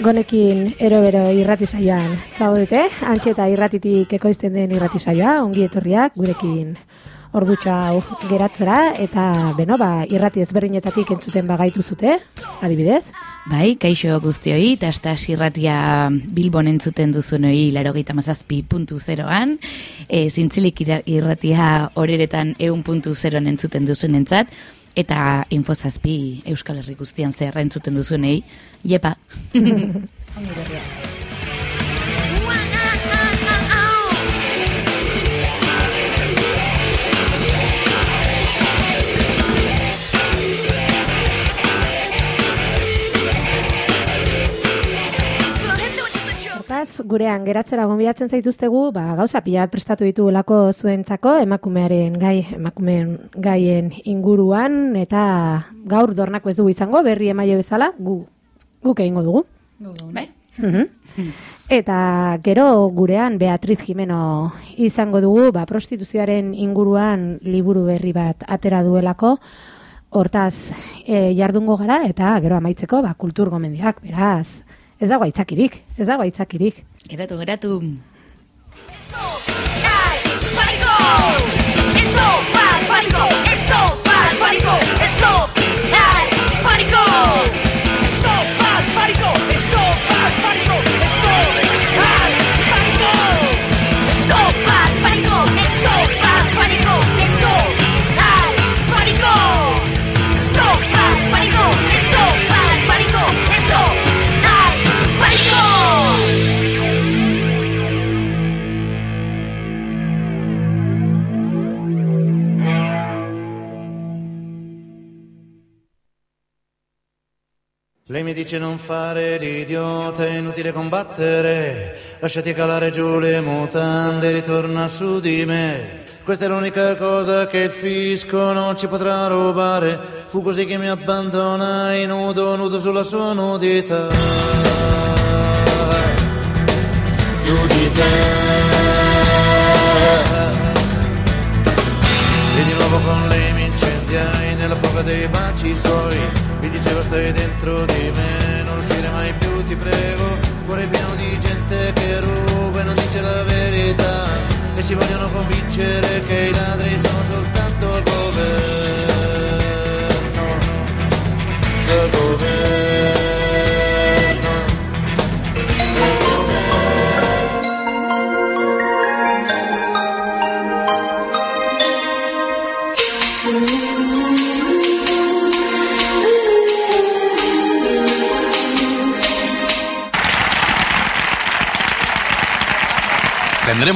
Gonekin ero-bero irrati saioan zaudete, antxeta irratitik ekoizten den irrati saioa, ongi etorriak gurekin ordutxa hau geratzera, eta beno, ba, irrati ezberdinetatik entzuten bagaitu zute, adibidez. Bai, kaixo guztioi, eta estas irratia Bilbon entzuten duzunoi laro mazazpi puntu zeroan, e, zintzilik irratia horeretan eun puntu zeroan entzuten duzunentzat, eta infozazpi Euskal Herri guztian zehar entzuten duzunei, jepa. gurean geratzera gonbidatzen zaituztegu, ba, gauza pila bat prestatu ditugulako zuentzako emakumearen gai, emakumeen gaien inguruan, eta gaur dornako ez dugu izango, berri emaile bezala, gu, guk egingo dugu. Bai? Mhm. Eta gero gurean Beatriz Jimeno izango dugu, ba, prostituzioaren inguruan liburu berri bat atera duelako, hortaz e, jardungo gara, eta gero amaitzeko ba, kultur gomendioak, beraz, ez dago aitzakirik, ez dago aitzakirik. Gratum, gratum. Esto Esto barbárico. Esto barbárico. Esto. Lei mi dice non fare l'idiota, è inutile combattere, lasciati calare giù le mutande, ritorna su di me. Questa è l'unica cosa che il fisco non ci potrà rubare, fu così che mi abbandonai nudo, nudo sulla sua nudità. Te. E di nuovo con lei mi incendiai nella foga dei baci suoi Mi diceva stai dentro di me, non uscire mai più ti prego. Cuore pieno di gente che ruba e non dice la verità. E ci vogliono convincere che i ladri sono soltanto il governo. Del governo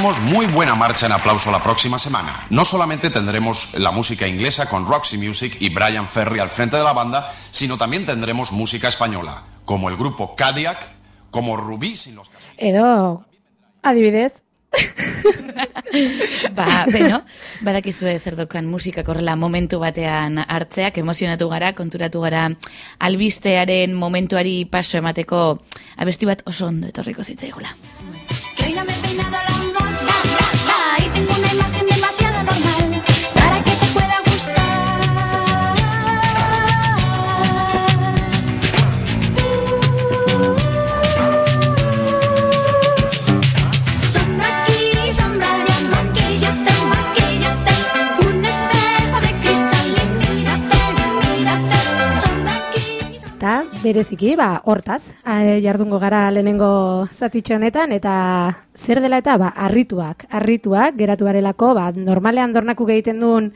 Tendremos muy buena marcha en aplauso la próxima semana. No solamente tendremos la música inglesa con Roxy Music y Brian Ferry al frente de la banda, sino también tendremos música española, como el grupo Cadillac, como Rubí sin los casos. Edo, adibidez, Ba, beno, badakizue zer dokan musika korrela momentu batean hartzeak, emozionatu gara, konturatu gara albistearen momentuari paso emateko abesti bat oso ondo etorriko zitzaigula. Bereziki, ba, hortaz, jardungo gara lehenengo zatitxo honetan, eta zer dela eta, ba, arrituak, arrituak, geratu garelako, ba, normalean dornaku egiten duen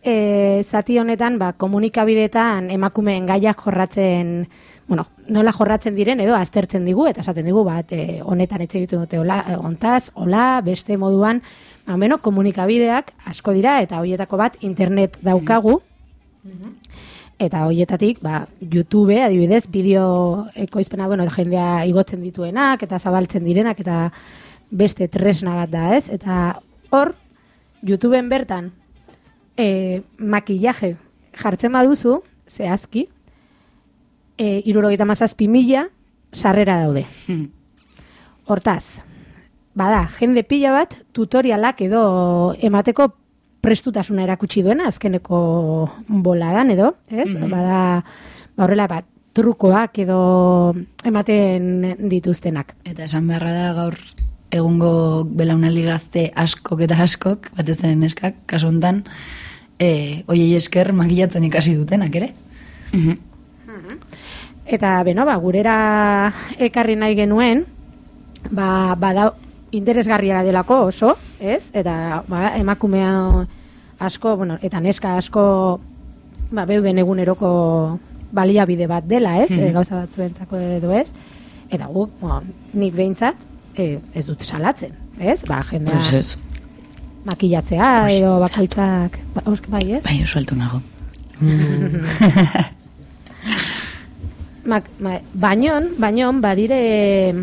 e, zati honetan, ba, komunikabideetan emakumeen gaiak jorratzen, bueno, nola jorratzen diren edo aztertzen digu, eta esaten digu, bat, e, honetan etxe egiten dute hola, ontaz, hola, beste moduan, ba, beno, komunikabideak asko dira, eta hoietako bat internet daukagu, Eta hoietatik, ba, YouTube, adibidez, bideo ekoizpena, bueno, jendea igotzen dituenak, eta zabaltzen direnak, eta beste tresna bat da, ez? Eta hor, YouTubeen bertan, e, makillaje jartzen baduzu, zehazki, e, irurogeita mazazpi mila sarrera daude. Hortaz, bada, jende pila bat, tutorialak edo emateko prestutasuna erakutsi duena azkeneko boladan edo, ez? Bada, ba horrela bat, trukoak edo ematen dituztenak. Eta esan beharra da gaur egungo belaunaldi gazte askok eta askok, batez den neskak, kasu hontan, e, oiei esker makillatzen ikasi dutenak ere. Eta, beno, ba, gurera ekarri nahi genuen, ba, bada interesgarria delako oso, ez? Eta, ba, emakumea asko, bueno, eta neska asko, ba, beuden eguneroko baliabide bat dela, ez? Mhm. E, gauza batzuentzako edo ez? Eta gu, bueno, nik behintzat, e, ez dut salatzen, ez? Ba, jendea Pues ez. makillatzea edo bakoitzak, ba, eusk- bai, ez? Bai, oso altu nago. Mak, ma, bainon, bainon, badire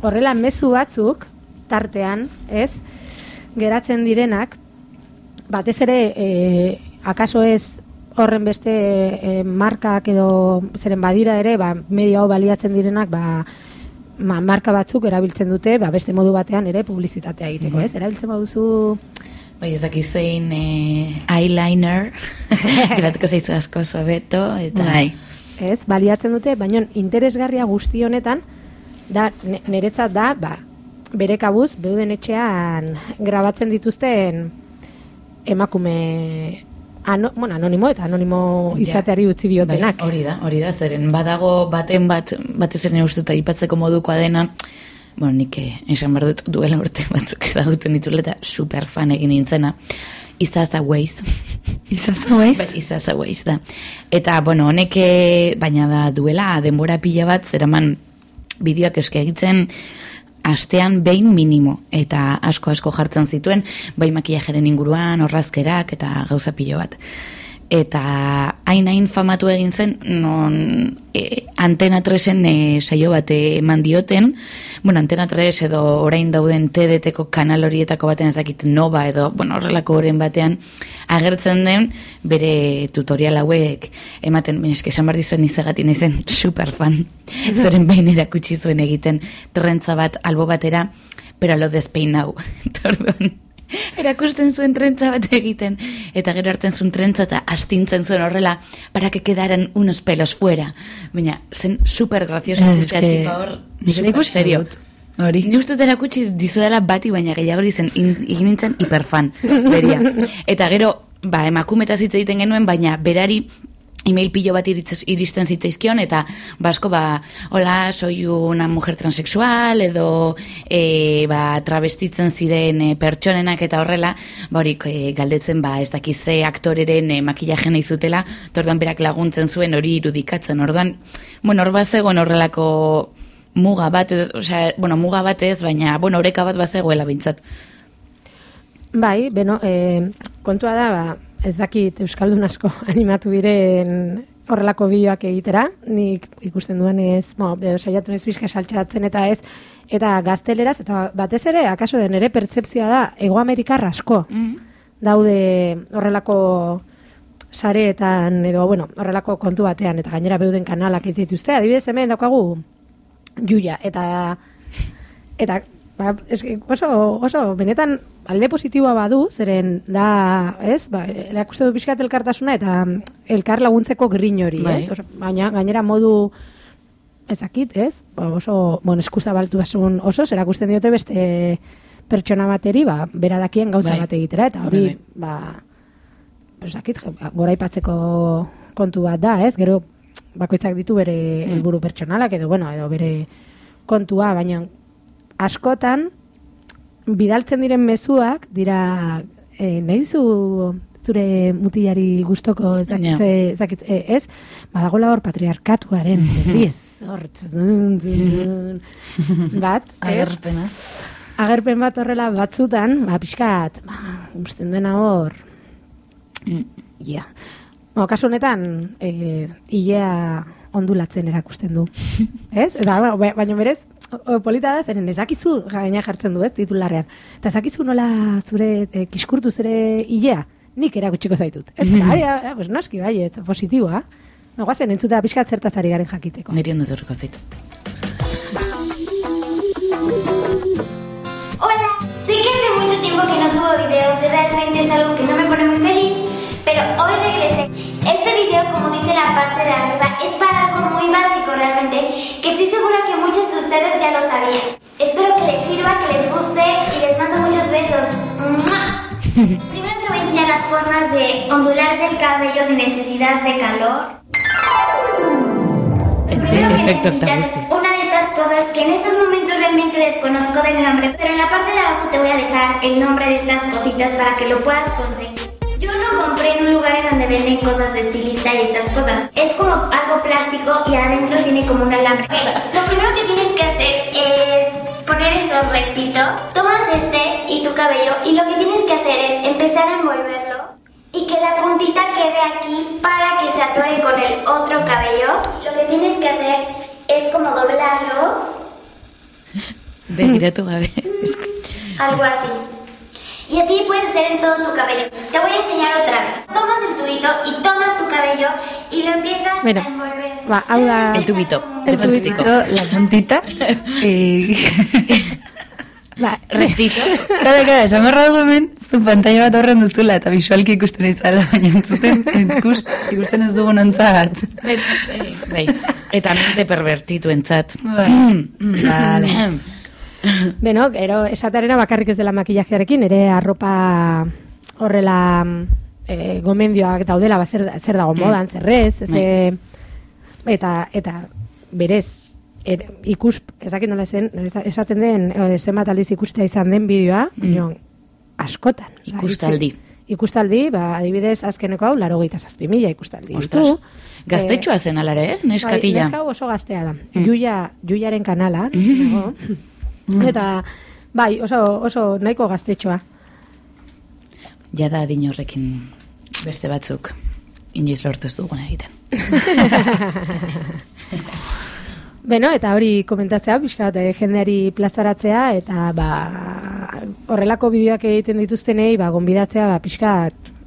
horrela mezu batzuk, tartean, ez, geratzen direnak, batez ere, e, akaso ez horren beste e, markak edo zeren badira ere, ba, medio hau baliatzen direnak, ba, ma, marka batzuk erabiltzen dute, ba, beste modu batean ere publizitatea egiteko, ez? Erabiltzen baduzu Bai, ez dakiz zein eh, eyeliner, geratuko zaizu asko suabeto, eta... Bai. ez, baliatzen dute, baina interesgarria guzti honetan, da, niretzat da, ba, bere kabuz, beuden etxean grabatzen dituzten emakume ano, bueno, anonimo eta anonimo izateari utzi diotenak. Bai, hori da, hori da, zeren badago baten bat, batez ere ustuta ipatzeko modukoa dena, bueno, nik eh, esan behar dut duela urte batzuk ezagutu nitule eta super fan egin nintzena, Izaza Waze. Izaza? Bai, Izaza Waze da. Eta, bueno, honek, eh, baina da duela denbora pila bat, zeraman bideoak eske egiten astean behin minimo eta asko asko jartzen zituen bai makillajeren inguruan, orrazkerak eta gauza pilo bat. Eta hain hain famatu egin zen, non e, Antena 3en e, saio bat eman dioten, bueno, Antena 3 edo orain dauden TDT-ko kanal horietako batean ez dakit Nova edo, bueno, horrelako horren batean agertzen den bere tutorial hauek ematen, eske esan behar dizuen izegatik naizen super fan, zeren behin erakutsi zuen egiten trentza bat albo batera, pero lo despeinau. Eta orduan, erakusten zuen trentza bat egiten, eta gero hartzen zuen trentza eta astintzen zuen horrela, para que quedaran unos pelos fuera. Baina, zen super gracioso. Ez ikustea, que tipa hor, nik serio. Hori. Ni uste erakutsi dizuela bati, baina gehiago zen egin nintzen hiperfan, beria. Eta gero, ba, emakumetaz hitz egiten genuen, baina berari email pilo bat iristen zitzaizkion, eta basko, ba, hola, soy una mujer transexual, edo, e, ba, travestitzen ziren e, pertsonenak eta horrela, ba, horik e, galdetzen, ba, ez dakize aktoreren e, makillaje nahi zutela, eta orduan berak laguntzen zuen hori irudikatzen, orduan, bueno, hor bazegoen horrelako muga bat, edo, osea, bueno, muga bat ez, baina, bueno, oreka bat bazegoela bintzat. Bai, beno, e, kontua da, ba, ez dakit Euskaldun asko animatu diren horrelako bideoak egitera, nik ikusten duen ez, bueno, be, saiatu ez bizka saltxatzen eta ez, eta gazteleraz, eta batez ere, akaso den ere pertsepzioa da, Ego Amerikar asko daude horrelako sareetan, edo, bueno, horrelako kontu batean, eta gainera beuden kanalak dituzte, adibidez hemen daukagu Julia, eta eta ba, eske, oso, oso benetan alde positiboa badu, zeren da, ez, ba, erakuste du pixkat elkartasuna eta elkar laguntzeko grin hori, Bai. ez? Baina gainera modu ezakit, ez? Ba, oso, bueno, eskuza baltu asun oso, erakusten diote beste pertsona bateri, ba, bera dakien gauza Bai. bat egitera, eta hori, Bai, ba, ezakit, goraipatzeko kontu bat da, ez? Gero, bakoitzak ditu bere helburu pertsonalak edo bueno, edo bere kontua, baina askotan bidaltzen diren mezuak dira e, nahi zu zure mutilari gustoko ez dakit, Ja. ze- ez e, ez, badagola hor patriarkatuaren biz, hor, bat, ez? Agerpena. agerpen bat horrela batzutan, ba, pixkat, ba, usten dena hor, ja. Bueno, kasu honetan, e, ilea ondulatzen erakusten du. ez? Eta, ba, ba- baina berez, polita da, zeren ezakizu gaina jartzen du, ez, titularrean. Eta ezakizu nola zure, e, kiskurtu zure ilea, nik erakutsiko zaitut. Ez, ari, ah, pues noski, bai, ez, positiboa. No, guazen, entzuta pixkat zertaz ari garen jakiteko. Niri ondo durriko zaitu. Hola, sé que hace mucho tiempo que no subo videos y estoy segura que muchos de ustedes ya lo sabían. Espero que les sirva, que les guste y les mando muchos besos. Primero te voy a enseñar las formas de ondular del cabello sin necesidad de calor. Primero que Efecto necesitas Octagusti. una de estas cosas que en estos momentos realmente desconozco del nombre, pero en la parte de abajo te voy a dejar el nombre de estas cositas para que lo puedas conseguir. Yo lo compré en un lugar en donde venden cosas de estilista y estas cosas. Es como algo plástico y adentro tiene como un alambre. Lo primero que tienes que hacer es poner esto rectito. Tomas este y tu cabello y lo que tienes que hacer es empezar a envolverlo y que la puntita quede aquí para que se atore con el otro cabello. Lo que tienes que hacer es como doblarlo, Begiratu gabe. Ez- algo así. Y así puedes hacer en todo tu cabello. Te voy a enseñar otra vez. Tomas el tubito y tomas tu cabello y lo empiezas Bueno, a envolver. ba, hau da... El tubito. El tubito. La puntita. eh, Ba, Rectito. Kada, kada, esan berra dugu hemen, zu pantalla bat horren duzula, eta visualki ikusten izala, baina entzuten, ikus, ikusten ez dugun ontzat. Bai. Eta mente pervertitu entzat. Bai. Vale. Beno, gero esatarena bakarrik ez dela makillajearekin, ere arropa horrela e, gomendioak daudela, ba, zer, zer dago modan, zerrez, ez, e, eta, eta berez, er, ikus, ez dakit nola zen, esaten den, e, zenbat aldiz ikustea izan den bideoa, baina askotan. Ba, Ikustaldi. Ikustaldi, ba, adibidez, azkeneko hau, laro gehieta zazpi mila ikustaldi. Ostras. Gaztetxoa zen alare ez, neskatila. Bai, neska oso gaztea da. Juia, Juiaren kanala. dago. Eta, bai, oso, oso nahiko gaztetxoa. Jada adin horrekin beste batzuk inoiz lortu ez dugun egiten. Beno, eta hori komentatzea, pixka bat, eh, jendeari plazaratzea, eta ba, horrelako bideoak egiten dituztenei, ba, gonbidatzea, ba, pixka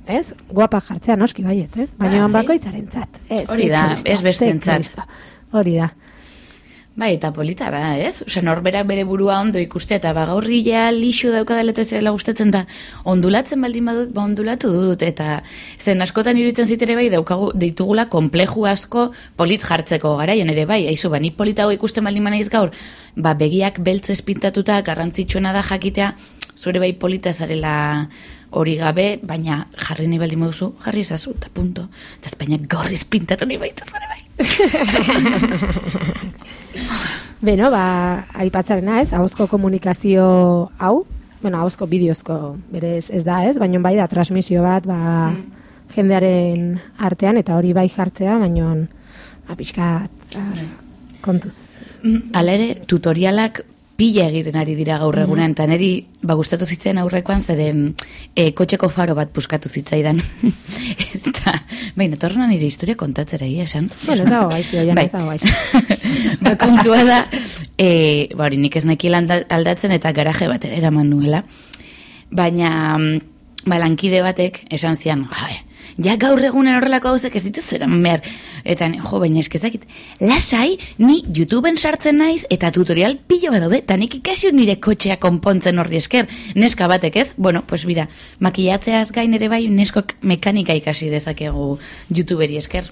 ez? Guapa jartzea noski baiet, ez? Baina Bai. bakoitzaren Ez, Hori da, ez bestentzat. Hori da. Bai, eta polita da, ez? Osa, norberak bere burua ondo ikuste, eta ba, gaurri ja lixu daukadala eta zela gustatzen da, ondulatzen baldin badut, ba, ondulatu dut, eta zen askotan iruditzen zitere bai, daukagu, ditugula kompleju asko polit jartzeko garaian ere bai, aizu, ba, ni polita hau ikusten baldin manaiz gaur, ba, begiak beltzez pintatuta, garrantzitsuena da jakitea, zure bai polita zarela hori gabe, baina jarri nahi baldin baduzu, jarri ezazu, eta punto. Eta Espainia gorriz pintatu nahi baita zure bai. Beno, ba, aipatzarena ez, ahozko komunikazio hau, bueno, ahozko bideozko berez ez da ez, baina bai da transmisio bat, ba, jendearen artean, eta hori bai jartzea, baina, ba, pixkat, ah, kontuz. Mm, Hala ere, tutorialak pila egiten ari dira gaur egunean, eta niri ba, gustatu zitzen aurrekoan zeren e, kotxeko faro bat puskatu zitzaidan. eta, baina, torna nire historia kontatzera ia esan. Bueno, ez dago gaizki, oian, Bai. ez dago gaizki. ba, kontua da, e, ba, hori nik ez aldatzen eta garaje bat eraman nuela. Baina, mm, ba, lankide batek esan zian, jae, ja gaur egunen horrelako gauzek ez dituz eran behar. Eta, ni, jo, baina eskezakit, lasai, ni YouTubeen sartzen naiz eta tutorial pilo bat daude, eta nik ikasi dut nire kotxea konpontzen horri esker. Neska batek ez, bueno, pues bira, makillatzeaz gain ere bai, neskok mekanika ikasi dezakegu YouTuberi esker.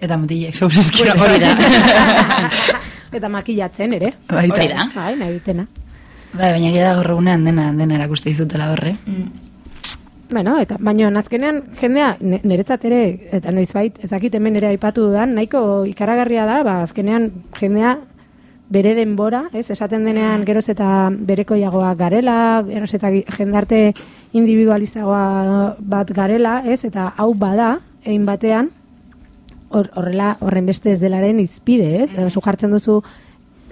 Eta mutilek, zaurezki. Bueno, hori da. Eta makillatzen ere. Baita. Hori da. Bai, nahi ditena. Bai, baina gira gaur egunean dena, dena erakuste dizutela horre. Bueno, eta baino azkenean jendea niretzat ere eta noizbait ezakit hemen ere aipatu dudan, nahiko ikaragarria da, ba azkenean jendea bere denbora, ez? Esaten denean geroz eta berekoiagoa garela, geroz eta jendarte individualistagoa bat garela, ez? Eta hau bada, egin batean, hor, horrela horren beste ez delaren izpide, ez? Zu jartzen duzu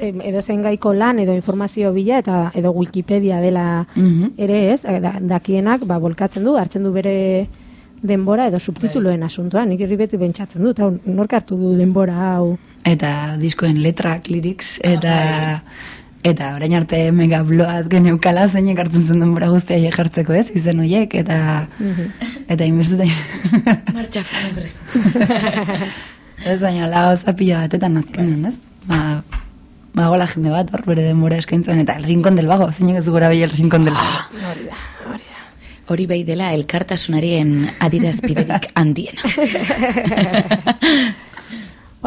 edo zein gaiko lan edo informazio bila eta edo Wikipedia dela Mhm. ere ez, da, dakienak ba, bolkatzen du, hartzen du bere denbora edo subtituluen asuntoan, nik irri beti bentsatzen dut, hau, nork hartu du denbora hau. Eta diskoen letrak, lyrics, eta... Eta orain arte mega bloat geneukala zeinek hartzen zen denbora guztia jartzeko ez, izen horiek, eta... Eta inbestetan... Martxa funebre. ez baina lago zapila batetan azkenean, ez? Ba, ba gola jende bat hor bere denbora eskaintzen, eta el rincón del vago, zeinek ez gora bai el rincón del vago. Hori bai dela elkartasunarien adirazpiderik handiena.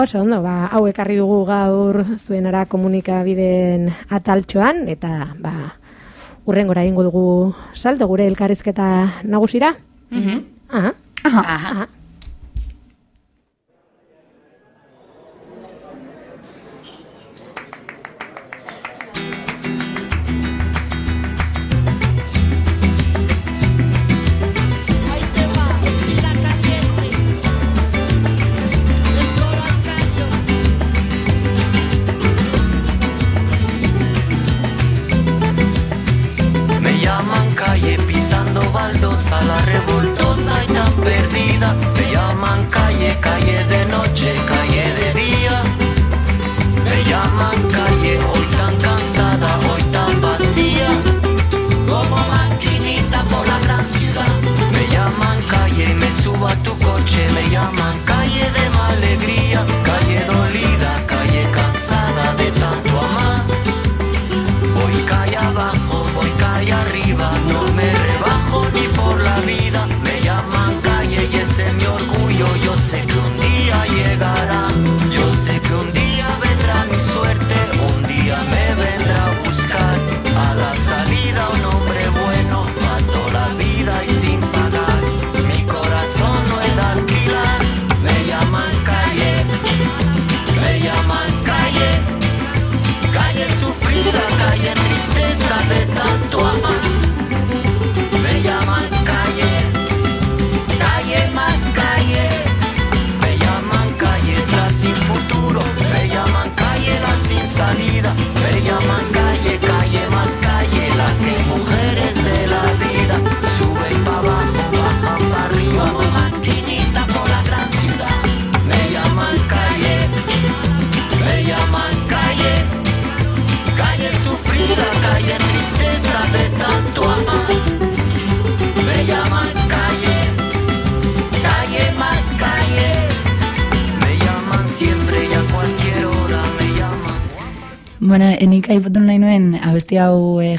Oso ondo, ba, hau ekarri dugu gaur zuenara komunikabideen ataltxoan, eta ba, urrengora egingo dugu salto gure elkarrizketa nagusira. Aha. Aha. Ahí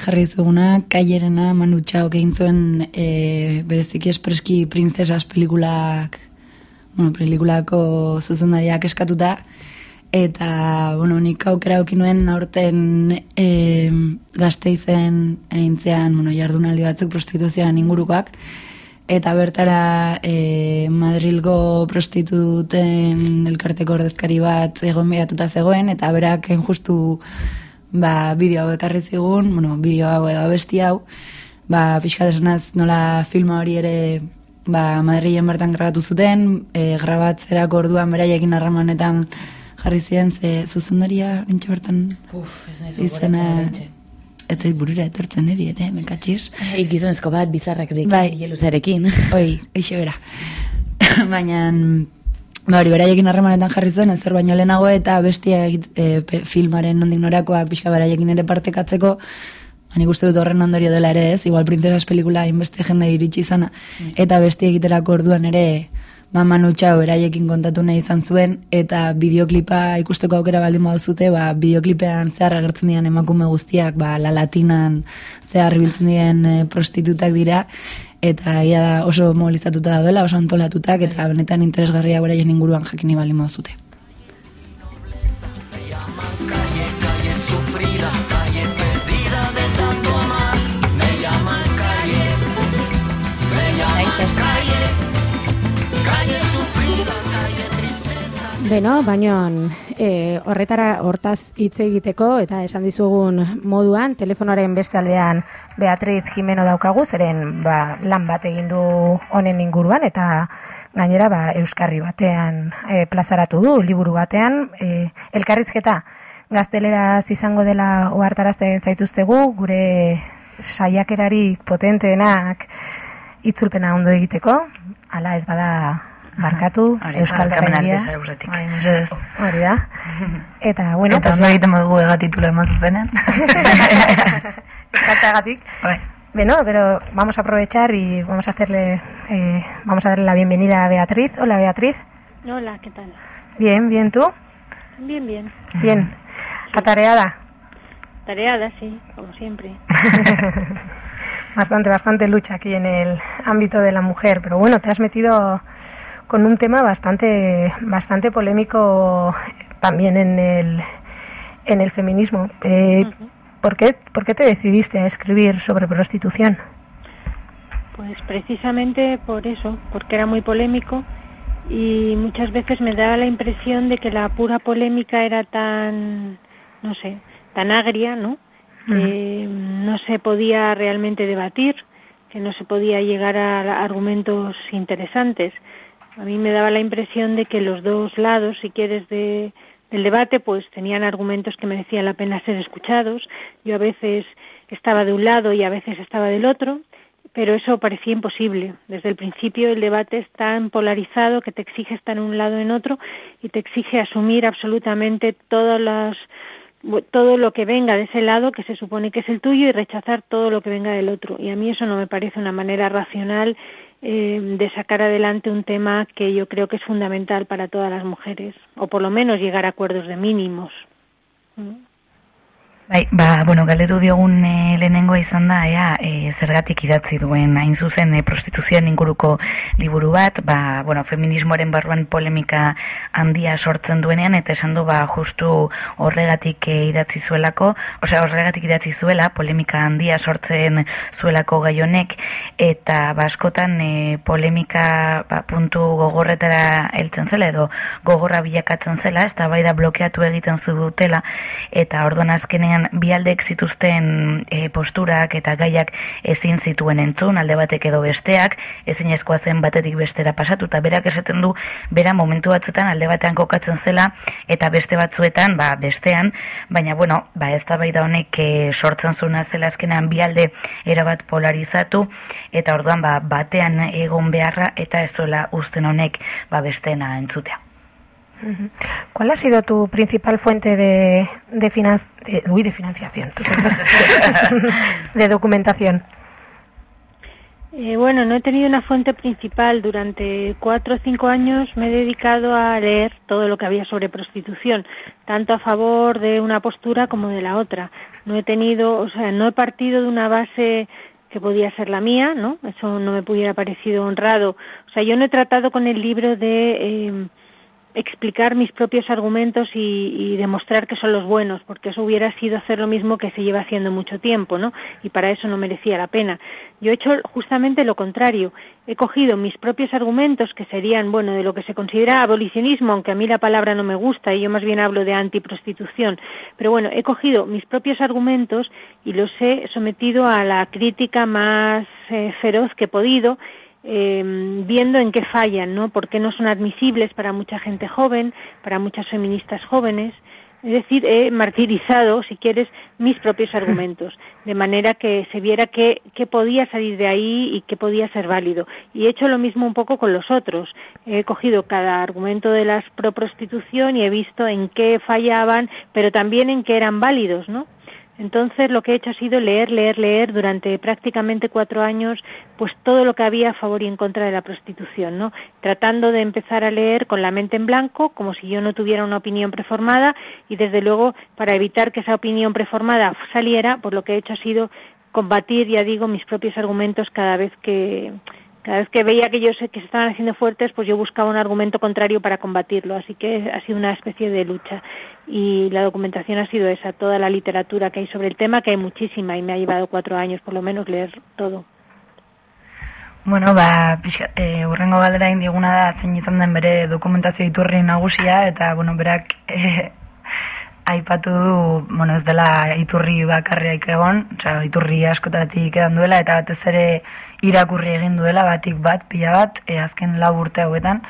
jarri zuguna, kailerena Manu Txaok egin zuen e, bereziki espreski printzesas pelikulak, bueno, pelikulako zuzendariak eskatuta, eta, bueno, nik aukera auki nuen aurten e, gazteizen egintzean, bueno, jardunaldi batzuk prostituzioan ingurukoak, eta bertara e, Madrilgo prostituten elkarteko ordezkari bat egon behatuta zegoen, eta berak justu ba, bideo hau ekarri zigun, bueno, bideo hau edo abesti hau, ba, pixkat esanaz nola filma hori ere ba, Madrilen bertan grabatu zuten, e, grabatzerako orduan beraiekin harremanetan jarri ziren, ze zuzendaria rintxe bertan Uf, ez nahi izena, ez zait burura etortzen eri ere, mekatxiz. Gizonezko bat bizarrak dik, Bai. jeluzarekin. Oi, eixe bera. Baina, ba, hori beraiekin harremanetan jarri zen, ezer baino lehenago eta bestia e, filmaren nondik norakoak pixka beraiekin ere partekatzeko, ba, nik uste dut horren ondorio dela ere ez, igual princesas pelikula inbeste jende iritsi izana, eta besti egiterako orduan ere, ba, Manu Txau beraiekin kontatu nahi izan zuen, eta bideoklipa ikusteko aukera baldin baduzute, ba, bideoklipean zehar agertzen diren emakume guztiak, ba, la latinan zehar biltzen diren e, prostitutak dira, eta ia da oso mobilizatuta daudela, oso antolatutak, eta benetan interesgarria beraien inguruan jakini baldin baduzute. Beno, baino e, horretara hortaz hitz egiteko eta esan dizugun moduan telefonoaren beste aldean Beatriz Jimeno daukagu, zeren ba, lan bat egin du honen inguruan eta gainera ba, euskarri batean e, plazaratu du, liburu batean e, elkarrizketa gazteleraz izango dela ohartarazten zaituztegu gure saiakerarik potenteenak itzulpena ondo egiteko, hala ez bada barkatu, euskal zaindia. Bai, mesedez. Hori da. Eta, bueno, Eta pues, ondo egiten modugu ega titula eman zuzenen. Eskatzagatik. Bai. Bueno, pero vamos a aprovechar y vamos a hacerle, eh, vamos a darle la bienvenida a Beatriz. Hola, Beatriz. Hola, ¿qué tal? Bien, bien, ¿tú? Bien, bien. Bien. Atareada. Tareada, sí, como siempre. Bastante, bastante lucha aquí en el ámbito de la mujer, pero bueno, te has metido con un tema bastante, bastante polémico también en el, en el feminismo. Eh, ¿por, qué, ¿Por qué te decidiste a escribir sobre prostitución? Pues precisamente por eso, porque era muy polémico y muchas veces me daba la impresión de que la pura polémica era tan, no sé, tan agria, ¿no? Que no se podía realmente debatir, que no se podía llegar a argumentos interesantes. A mí me daba la impresión de que los dos lados, si quieres, de, del debate, pues tenían argumentos que merecían la pena ser escuchados. Yo a veces estaba de un lado y a veces estaba del otro, pero eso parecía imposible. Desde el principio el debate es tan polarizado que te exige estar en un lado o en otro y te exige asumir absolutamente todas las todo lo que venga de ese lado que se supone que es el tuyo y rechazar todo lo que venga del otro. Y a mí eso no me parece una manera racional eh, de sacar adelante un tema que yo creo que es fundamental para todas las mujeres, o por lo menos llegar a acuerdos de mínimos. Bai, ba, bueno, galdetu diogun e, lehenengoa izan da, ea, e, zergatik idatzi duen hain zuzen e, prostituzioan inguruko liburu bat, ba, bueno, feminismoaren barruan polemika handia sortzen duenean, eta esan du, ba, justu horregatik e, idatzi zuelako, osea, horregatik idatzi zuela, polemika handia sortzen zuelako gai honek, eta ba, askotan e, polemika ba, puntu gogorretara heltzen zela, edo gogorra bilakatzen zela, ez da bai da blokeatu egiten zutela, eta orduan azkenean bi aldek zituzten e, posturak eta gaiak ezin zituen entzun, alde batek edo besteak, ezin ezkoa zen batetik bestera pasatu, eta berak esaten du, bera momentu batzuetan alde batean kokatzen zela, eta beste batzuetan, ba, bestean, baina, bueno, ba, ez da bai da honek e, sortzen zuna zela azkenean bi alde erabat polarizatu, eta orduan, ba, batean egon beharra, eta ez zuela usten honek, ba, besteena entzutea. ¿Cuál ha sido tu principal fuente de, de, de- uy, de financiación? de documentación. Eh, bueno, no he tenido una fuente principal. Durante cuatro o cinco años me he dedicado a leer todo lo que había sobre prostitución, tanto a favor de una postura como de la otra. No he tenido, o sea, no he partido de una base que podía ser la mía, ¿no? Eso no me hubiera parecido honrado. O sea, yo no he tratado con el libro de eh, explicar mis propios argumentos y, y demostrar que son los buenos, porque eso hubiera sido hacer lo mismo que se lleva haciendo mucho tiempo, ¿no? Y para eso no merecía la pena. Yo he hecho justamente lo contrario. He cogido mis propios argumentos, que serían, bueno, de lo que se considera abolicionismo, aunque a mí la palabra no me gusta y yo más bien hablo de antiprostitución. Pero bueno, he cogido mis propios argumentos y los he sometido a la crítica más eh, feroz que he podido eh, viendo en qué fallan, ¿no? Por qué no son admisibles para mucha gente joven, para muchas feministas jóvenes. Es decir, he martirizado, si quieres, mis propios argumentos, de manera que se viera qué, qué podía salir de ahí y qué podía ser válido. Y he hecho lo mismo un poco con los otros. He cogido cada argumento de la pro-prostitución y he visto en qué fallaban, pero también en qué eran válidos, ¿no? Entonces lo que he hecho ha sido leer, leer, leer durante prácticamente cuatro años, pues todo lo que había a favor y en contra de la prostitución, ¿no? Tratando de empezar a leer con la mente en blanco, como si yo no tuviera una opinión preformada, y desde luego para evitar que esa opinión preformada saliera, pues lo que he hecho ha sido combatir, ya digo, mis propios argumentos cada vez que cada vez que veía que ellos que se estaban haciendo fuertes, pues yo buscaba un argumento contrario para combatirlo. Así que ha sido una especie de lucha. Y la documentación ha sido esa, toda la literatura que hay sobre el tema, que hay muchísima y me ha llevado cuatro años por lo menos leer todo. Bueno, ba, pixka, e, urrengo galdera indiguna da zein izan den bere dokumentazio iturri nagusia, eta, bueno, berak e, aipatu du, bueno, ez dela iturri bakarriak egon, oza, iturri askotatik edan duela, eta batez ere irakurri egin duela, batik bat, pila bat, e, azken lau urte hauetan.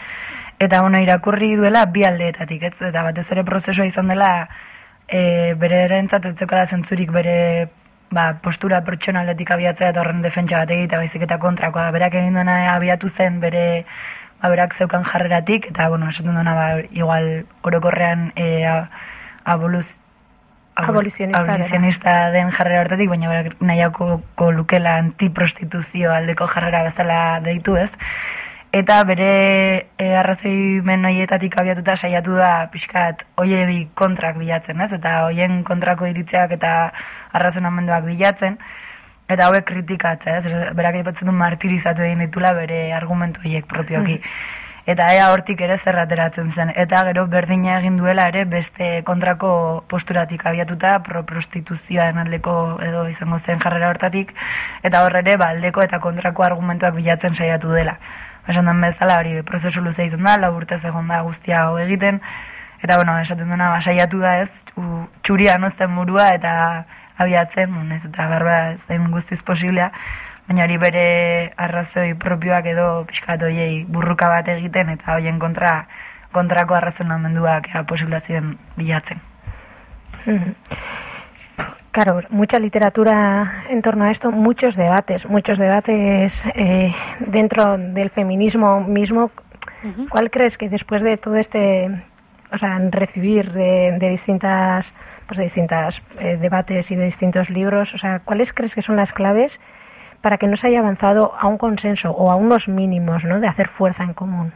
Eta, bueno, irakurri duela bi aldeetatik, ez? Eta batez ere prozesua izan dela, e, bere erentzat ez zeukala zentzurik bere ba, postura pertsonaletik abiatzea eta horren defentsa bat egitea baizik eta kontrakoa. Berak egin duena abiatu zen bere ba, berak zeukan jarreratik, eta, bueno, esaten duena, ba, igual, orokorrean e, a- aboluz, abol- Abolizionista abolizionista den jarrera hortatik, baina berak nahiako lukela antiprostituzio aldeko jarrera bezala deitu ez. Eta bere e, arrazoimen hoietatik abiatuta saiatu da pixkat hoiei kontrak bilatzen, ez? Eta hoien kontrako iritziak eta arrazonamenduak bilatzen. Eta hauek kritikatzea, ez? Berak aipatzen du martirizatu egin ditula bere argumentu horiek propioki. Eta ea hortik ere zer ateratzen zen. Eta gero berdina egin duela ere beste kontrako posturatik abiatuta, pro prostituzioaren aldeko edo izango zen jarrera hortatik, eta hor ere ba, aldeko eta kontrako argumentuak bilatzen saiatu dela. Esan den bezala hori prozesu luze izan da, lau urtez egon da guztia hau egiten, eta bueno, esaten duena ba, saiatu da ez, u, txuria nozten burua eta abiatzen, bueno, ez eta berba zen guztiz posiblea, baina hori bere arrazoi propioak edo pixkat hoiei burruka bat egiten eta hoien kontra kontrako arrazonamenduak ea posiblazioen bilatzen. Ujú. Claro, mucha literatura en torno a esto, muchos debates, muchos debates eh, dentro del feminismo mismo. ¿Cuál crees que después de todo este, o sea, recibir de, de distintas, pues de distintas eh, debates y de distintos libros, o sea, cuáles crees que son las claves para que no se haya avanzado a un consenso o a unos mínimos, ¿no? De hacer fuerza en común.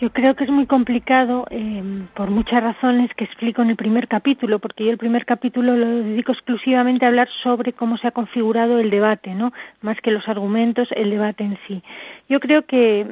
Yo creo que es muy complicado eh, por muchas razones que explico en el primer capítulo, porque yo el primer capítulo lo dedico exclusivamente a hablar sobre cómo se ha configurado el debate, ¿no? Más que los argumentos, el debate en sí. Yo creo que,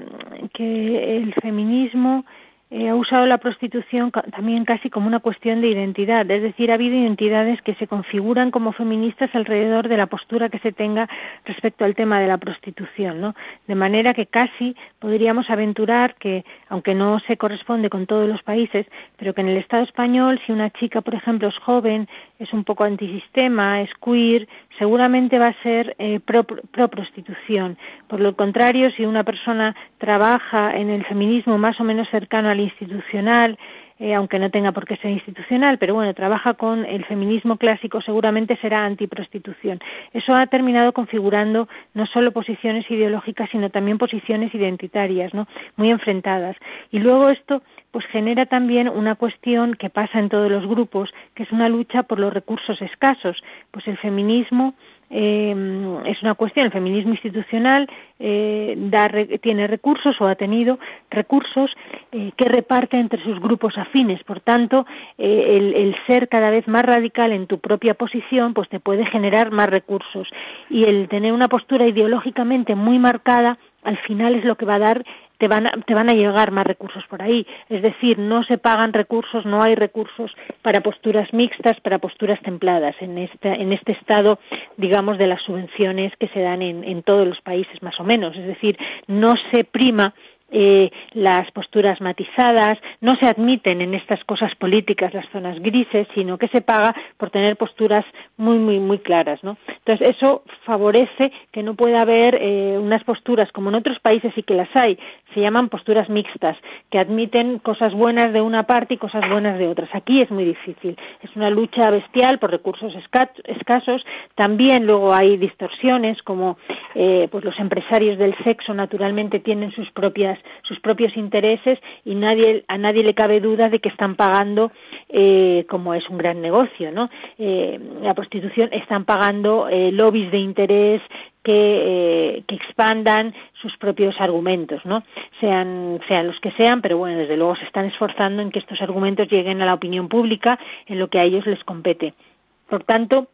que el feminismo eh, ha usado la prostitución también casi como una cuestión de identidad, es decir, ha habido identidades que se configuran como feministas alrededor de la postura que se tenga respecto al tema de la prostitución, ¿no? De manera que casi podríamos aventurar que, aunque no se corresponde con todos los países, pero que en el Estado español, si una chica, por ejemplo, es joven, es un poco antisistema, es queer, seguramente va a ser eh, pro, pro prostitución. Por lo contrario, si una persona trabaja en el feminismo más o menos cercano al institucional, eh, aunque no tenga por qué ser institucional, pero bueno, trabaja con el feminismo clásico, seguramente será antiprostitución. Eso ha terminado configurando no solo posiciones ideológicas, sino también posiciones identitarias, ¿no? Muy enfrentadas. Y luego esto pues genera también una cuestión que pasa en todos los grupos, que es una lucha por los recursos escasos. Pues el feminismo eh, es una cuestión, el feminismo institucional eh, da, tiene recursos o ha tenido recursos eh, que reparte entre sus grupos afines. Por tanto, eh, el, el ser cada vez más radical en tu propia posición, pues te puede generar más recursos. Y el tener una postura ideológicamente muy marcada, al final es lo que va a dar te van, a, te van a llegar más recursos por ahí. Es decir, no se pagan recursos, no hay recursos para posturas mixtas, para posturas templadas en este, en este estado, digamos, de las subvenciones que se dan en, en todos los países más o menos. Es decir, no se prima eh, las posturas matizadas, no se admiten en estas cosas políticas las zonas grises, sino que se paga por tener posturas muy, muy, muy claras, ¿no? Entonces, eso favorece que no pueda haber eh, unas posturas como en otros países y que las hay, se llaman posturas mixtas, que admiten cosas buenas de una parte y cosas buenas de otras. Aquí es muy difícil. Es una lucha bestial por recursos esca- escasos. También luego hay distorsiones, como eh, pues los empresarios del sexo naturalmente tienen sus propias sus propios intereses y a nadie le cabe duda de que están pagando eh, como es un gran negocio, ¿no? Eh, la prostitución están pagando eh, lobbies de interés que, expandan sus propios argumentos, ¿no? Sean los que sean, pero bueno, desde luego se están esforzando en que estos argumentos lleguen a la opinión pública en lo que a ellos les compete. Por tanto,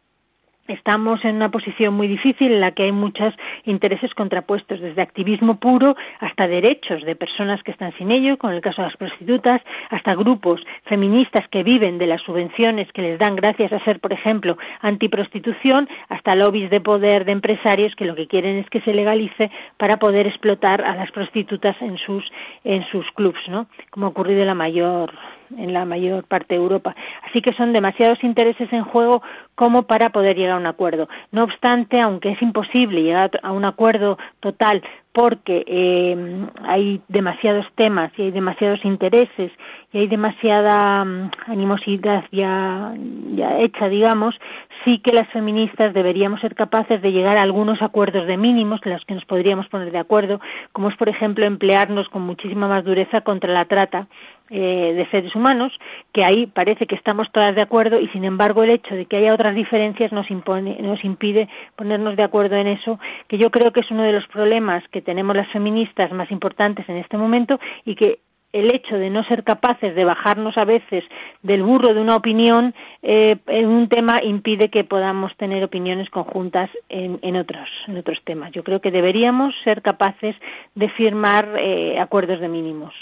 estamos en una posición muy difícil en la que hay muchos intereses contrapuestos, desde activismo puro hasta derechos de personas que están sin ello, con el caso de las prostitutas, hasta grupos feministas que viven de las subvenciones que les dan gracias a ser, por ejemplo, antiprostitución, hasta lobbies de poder de empresarios que lo que quieren es que se legalice para poder explotar a las prostitutas en sus en sus clubs, ¿no? Como ha ocurrido en la mayor en la mayor parte de Europa. Así que son demasiados intereses en juego como para poder llegar a un acuerdo. No obstante, aunque es imposible llegar a un acuerdo total porque eh, hay demasiados temas y hay demasiados intereses y hay demasiada mm, animosidad ya, ya hecha, digamos, sí que las feministas deberíamos ser capaces de llegar a algunos acuerdos de mínimos en los que nos podríamos poner de acuerdo, como es, por ejemplo, emplearnos con muchísima más dureza contra la trata eh, de seres humanos, que ahí parece que estamos todas de acuerdo y sin embargo el hecho de que haya otras diferencias nos impone, nos impide ponernos de acuerdo en eso, que yo creo que es uno de los problemas que tenemos las feministas más importantes en este momento y que el hecho de no ser capaces de bajarnos a veces del burro de una opinión eh, en un tema impide que podamos tener opiniones conjuntas en, en, otros, en otros temas. Yo creo que deberíamos ser capaces de firmar eh, acuerdos de mínimos.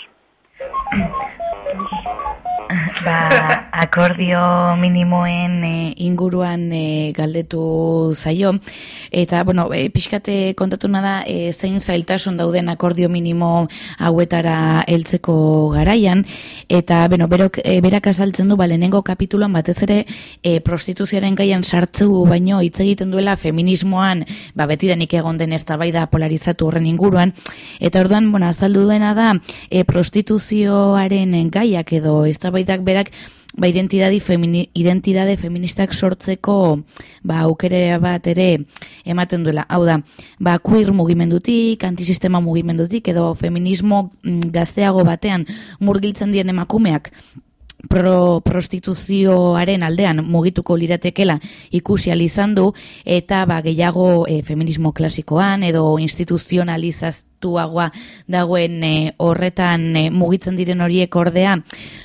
Ba, akordio minimoen e, inguruan e, galdetu zaio. Eta bueno, e, pixkate kontatu nada e, zein zailtasun dauden akordio minimo hauetara heltzeko garaian. Eta bueno, berok, e, berak azaltzen du ba, lehenengo kapituloan batez ere e, prostituzioaren gaian sartzu baino hitz egiten duela feminismoan ba, beti denik egon den eztabaida polarizatu horren inguruan. Eta orduan bueno, azaldu duena da e, prostituzioaren gaiak edo eztabaidak berak ba identidadi femini, identidade feministak sortzeko ba aukere bat ere ematen duela. Hau da, ba queer mugimendutik, antisistema mugimendutik edo feminismo mm, gazteago batean murgiltzen dien emakumeak pro prostituzioaren aldean mugituko liratekela ikusi izan du eta ba gehiago e, feminismo klasikoan edo instituzionalizatuagoa dagoen e, horretan e, mugitzen diren horiek ordea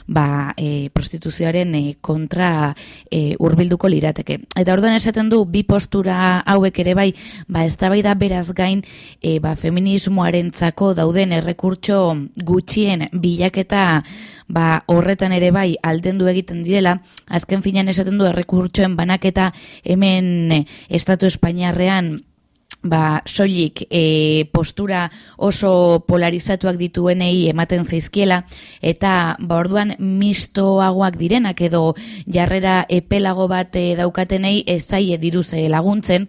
ba e, prostituzioaren e, kontra e, hurbilduko lirateke. Eta orduan esaten du bi postura hauek ere bai ba eztabaida beraz gain e, ba feminismoarentzako dauden errekurtso gutxien bilaketa ba, horretan ere bai aldendu egiten direla, azken finean esaten du errekurtsoen banaketa hemen eh, Estatu Espainiarrean ba, soilik e, postura oso polarizatuak dituenei ematen zaizkiela, eta ba, orduan mistoagoak direnak edo jarrera epelago bat e, daukatenei ezaie diruze laguntzen,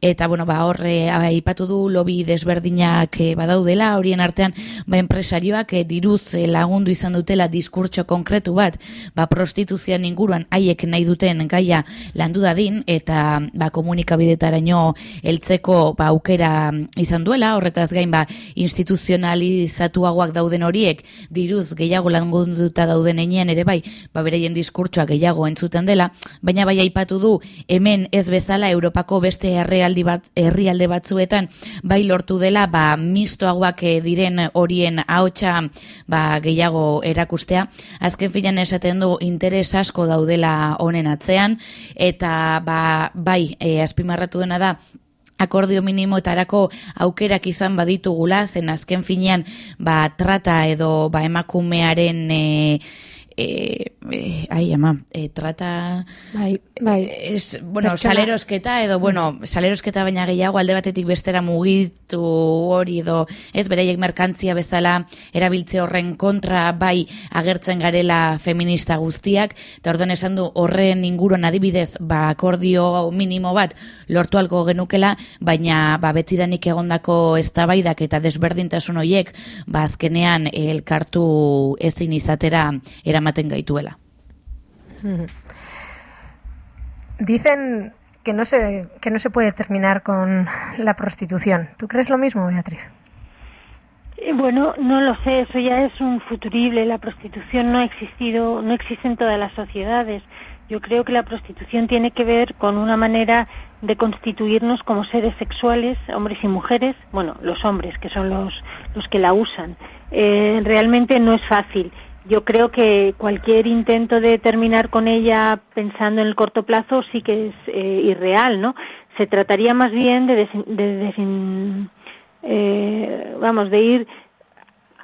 eta bueno, ba horre aipatu du lobby desberdinak e, badaudela, horien artean ba enpresarioak e, diruz e, lagundu izan dutela diskurtso konkretu bat, ba prostituzioan inguruan haiek nahi duten gaia landu dadin eta ba komunikabidetaraino heltzeko ba aukera izan duela, horretaz gain ba instituzionalizatuagoak dauden horiek diruz gehiago lagunduta dauden heinean ere bai, ba bereien diskurtsoa gehiago entzuten dela, baina bai aipatu du hemen ez bezala Europako beste herri herrialdi bat herrialde batzuetan bai lortu dela ba mistoagoak eh, diren horien ahotsa ba gehiago erakustea. Azken filan esaten du interes asko daudela honen atzean eta ba bai e, azpimarratu dena da akordio minimo eta arako aukerak izan baditugula, zen azken finean ba, trata edo ba, emakumearen e, e, e, ai ama, e, trata bai, bai. Es, bueno, salerosketa edo bueno, salerosketa baina gehiago alde batetik bestera mugitu hori edo ez bereiek merkantzia bezala erabiltze horren kontra bai agertzen garela feminista guztiak eta orden esan du horren inguruan adibidez ba akordio minimo bat lortu algo genukela baina ba betidanik egondako eztabaidak eta desberdintasun hoiek ba azkenean elkartu ezin izatera era eramaten gaituela. Dicen que no se que no se puede terminar con la prostitución. ¿Tú crees lo mismo, Beatriz? Eh, bueno, no lo sé, eso ya es un futurible. La prostitución no ha existido, no existe en todas las sociedades. Yo creo que la prostitución tiene que ver con una manera de constituirnos como seres sexuales, hombres y mujeres, bueno, los hombres que son los, los que la usan. Eh, realmente no es fácil yo creo que cualquier intento de terminar con ella pensando en el corto plazo sí que es eh, irreal, ¿no? Se trataría más bien de, desin- de desin- eh, ir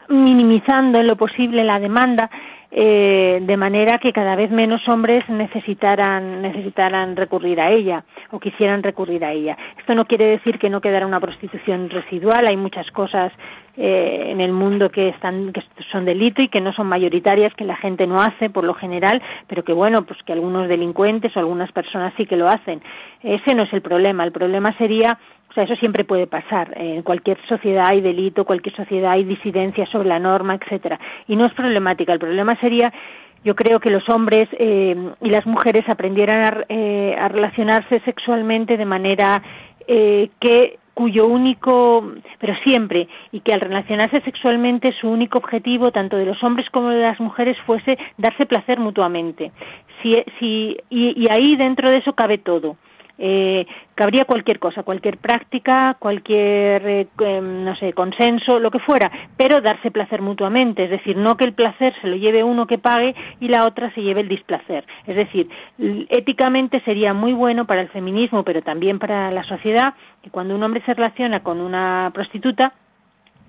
minimizando en lo posible la demanda eh, de manera que cada vez menos hombres necesitaran necesitaran recurrir a ella o quisieran recurrir a ella. Esto no quiere decir que no quedara una prostitución residual. Hay muchas cosas eh, en el mundo que están que son delito y que no son mayoritarias que la gente no hace por lo general, pero que bueno, pues que algunos delincuentes o algunas personas sí que lo hacen. Ese no es el problema. El problema sería o sea, eso siempre puede pasar. En cualquier sociedad hay delito, cualquier sociedad hay disidencia sobre la norma, etcétera. Y no es problemática. El problema sería, yo creo que los hombres eh, y las mujeres aprendieran a, eh, a relacionarse sexualmente de manera eh, que cuyo único, pero siempre, y que al relacionarse sexualmente su único objetivo, tanto de los hombres como de las mujeres, fuese darse placer mutuamente. Si, si, y, y ahí dentro de eso cabe todo eh, cabría cualquier cosa, cualquier práctica, cualquier, eh, eh, no sé, consenso, lo que fuera, pero darse placer mutuamente, es decir, no que el placer se lo lleve uno que pague y la otra se lleve el displacer. Es decir, éticamente sería muy bueno para el feminismo, pero también para la sociedad, que cuando un hombre se relaciona con una prostituta,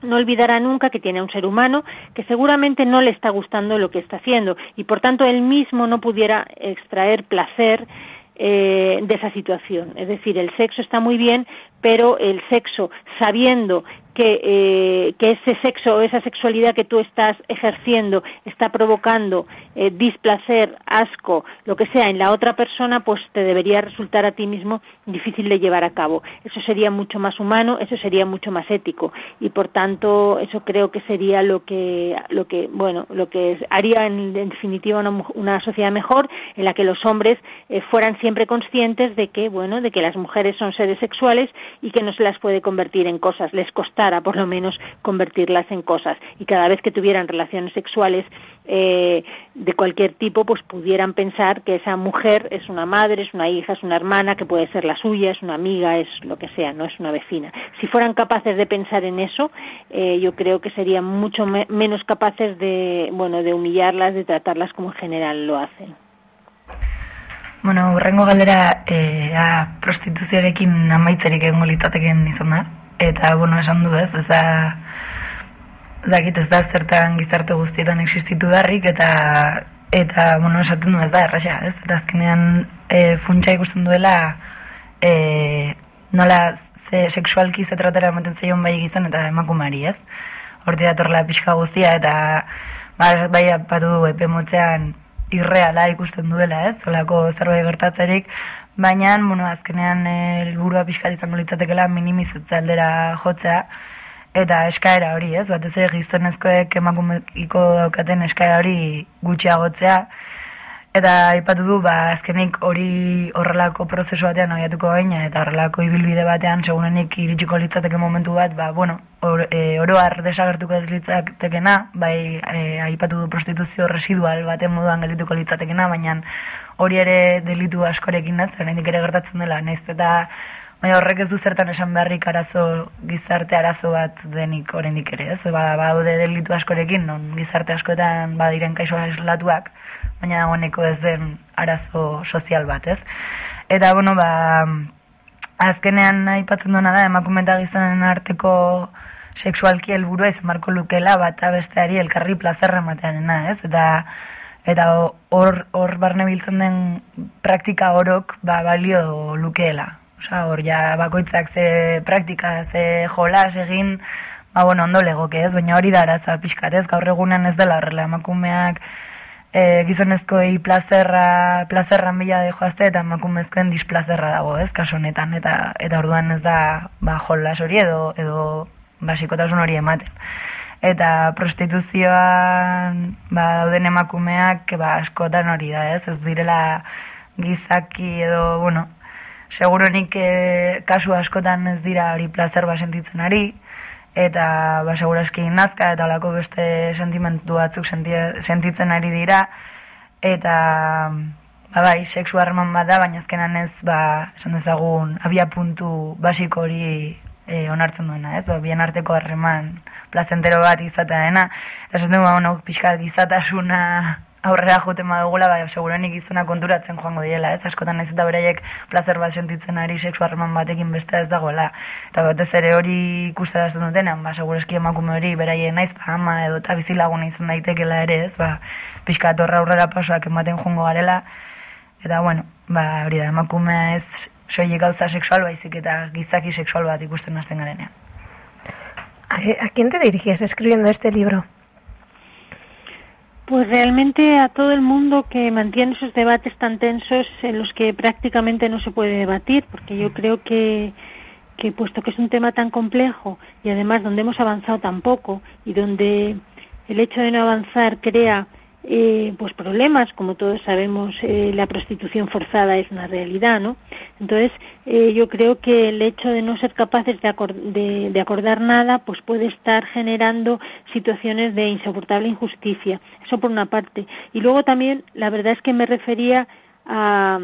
no olvidará nunca que tiene a un ser humano que seguramente no le está gustando lo que está haciendo y por tanto él mismo no pudiera extraer placer eh, de esa situación. Es decir, el sexo está muy bien, pero el sexo sabiendo que, eh, que ese sexo o esa sexualidad que tú estás ejerciendo está provocando eh, displacer, asco, lo que sea en la otra persona, pues te debería resultar a ti mismo difícil de llevar a cabo. Eso sería mucho más humano, eso sería mucho más ético y por tanto eso creo que sería lo que, lo que bueno, lo que haría en, definitiva una, una sociedad mejor en la que los hombres eh, fueran siempre conscientes de que bueno, de que las mujeres son seres sexuales y que no se las puede convertir en cosas, les costara por lo menos convertirlas en cosas y cada vez que tuvieran relaciones sexuales eh, de cualquier tipo, pues pudieran pensar que esa mujer es una madre, es una hija, es una hermana, que puede ser la suya, es una amiga, es lo que sea, no es una vecina. Si fueran capaces de pensar en eso, eh, yo creo que serían mucho me- menos capaces de, bueno, de humillarlas, de tratarlas como en general lo hacen. Bueno, urrengo galdera e, a prostituzioarekin amaitzerik egongo litzateken izan da. Eta, bueno, esan du ez, ez da, dakit ez da zertan gizarte guztietan existitu darrik, eta, eta bueno, esaten du ez da, erraxa, ez? Eta azkenean e, funtsa ikusten duela, e, nola ze, sexualki ze tratera ematen zaion bai gizon eta emakumeari, ez? Horti datorla pixka guztia, eta ba, bai apatu du epe motzean irreala ikusten duela, ez? Olako zerbait gertatzerik, baina, bueno, azkenean eh, helburua pixkat izango litzatekela minimizatze aldera jotzea, eta eskaera hori, ez? Batez ere gizonezkoek emakumekiko daukaten eskaera hori gutxiagotzea, Eta aipatu du, ba, azkenik hori horrelako prozesu batean abiatuko gaina, eta horrelako ibilbide batean, segunenik iritsiko litzateke momentu bat, ba, bueno, or, e, oroar desagertuko ez litzatekena, bai, e, aipatu du prostituzio residual baten moduan geldituko litzatekena, baina hori ere delitu askorekin ez, oraindik ere gertatzen dela, naiz eta Baina horrek ez du zertan esan beharrik arazo, gizarte arazo bat denik oraindik ere, ez? Ba, baude delitu askorekin, non gizarte askotan badiren kaixo aislatuak, baina dagoeneko ez den arazo sozial bat, ez? Eta, bueno, ba, azkenean aipatzen duena da, emakume eta gizonen arteko sexualki helburua izan marko lukela bata besteari elkarri plazerra ematearena, ez? Eta eta hor hor barne biltzen den praktika orok ba balio lukeela. Osea, hor ja bakoitzak ze praktika, ze jolas egin, ba bueno, ondo legoke, ez? Baina hori da arazoa pixkat, ez? Gaur egunean ez dela horrela emakumeak e, gizonezkoei plazerra, plazerran bila de joazte eta emakumezkoen displazerra dago, ez? Kaso honetan eta eta orduan ez da ba jolas hori edo edo basikotasun hori ematen. Eta prostituzioan ba, dauden emakumeak ba, askotan hori da, ez? Ez direla gizaki edo, bueno, seguronik e, kasu askotan ez dira hori plazer ba sentitzen ari, eta ba, seguraski nazka eta olako beste sentimentu batzuk senti- sentitzen ari dira, eta ba, bai, sexu harreman bat da, baina azkenan ez, ba, esan dezagun, abia puntu basiko hori e, onartzen duena, ez? Ba, bien arteko harreman plazentero bat izatea dena. Eta esaten du, ba, bueno, pixka gizatasuna aurrera joten badugula, ba, segurenik gizona konturatzen joango direla, ez? Askotan naiz eta beraiek plazer bat sentitzen ari sexu harreman batekin bestea ez dagoela. Eta batez ere hori ikustarazten dutenean, ba, segureski emakume hori beraien naiz, ba, ama edo eta bizilaguna izan daitekela ere, ez? Ba, pixka atorra aurrera pasoak ematen joango garela. Eta, bueno, ba, hori da, emakumea ez soilik gauza sexual baizik eta gizaki sexual bat ikusten hasten garenean. ¿A, a quién te dirigías escribiendo este libro? Pues realmente a todo el mundo que mantiene esos debates tan tensos en los que prácticamente no se puede debatir, porque yo creo que, que puesto que es un tema tan complejo y además donde hemos avanzado tan poco y donde el hecho de no avanzar crea eh, pues problemas, como todos sabemos, eh, la prostitución forzada es una realidad, ¿no? Entonces, eh, yo creo que el hecho de no ser capaces de, acor- de, de acordar nada, pues puede estar generando situaciones de insoportable injusticia. Eso por una parte. Y luego también, la verdad es que me refería a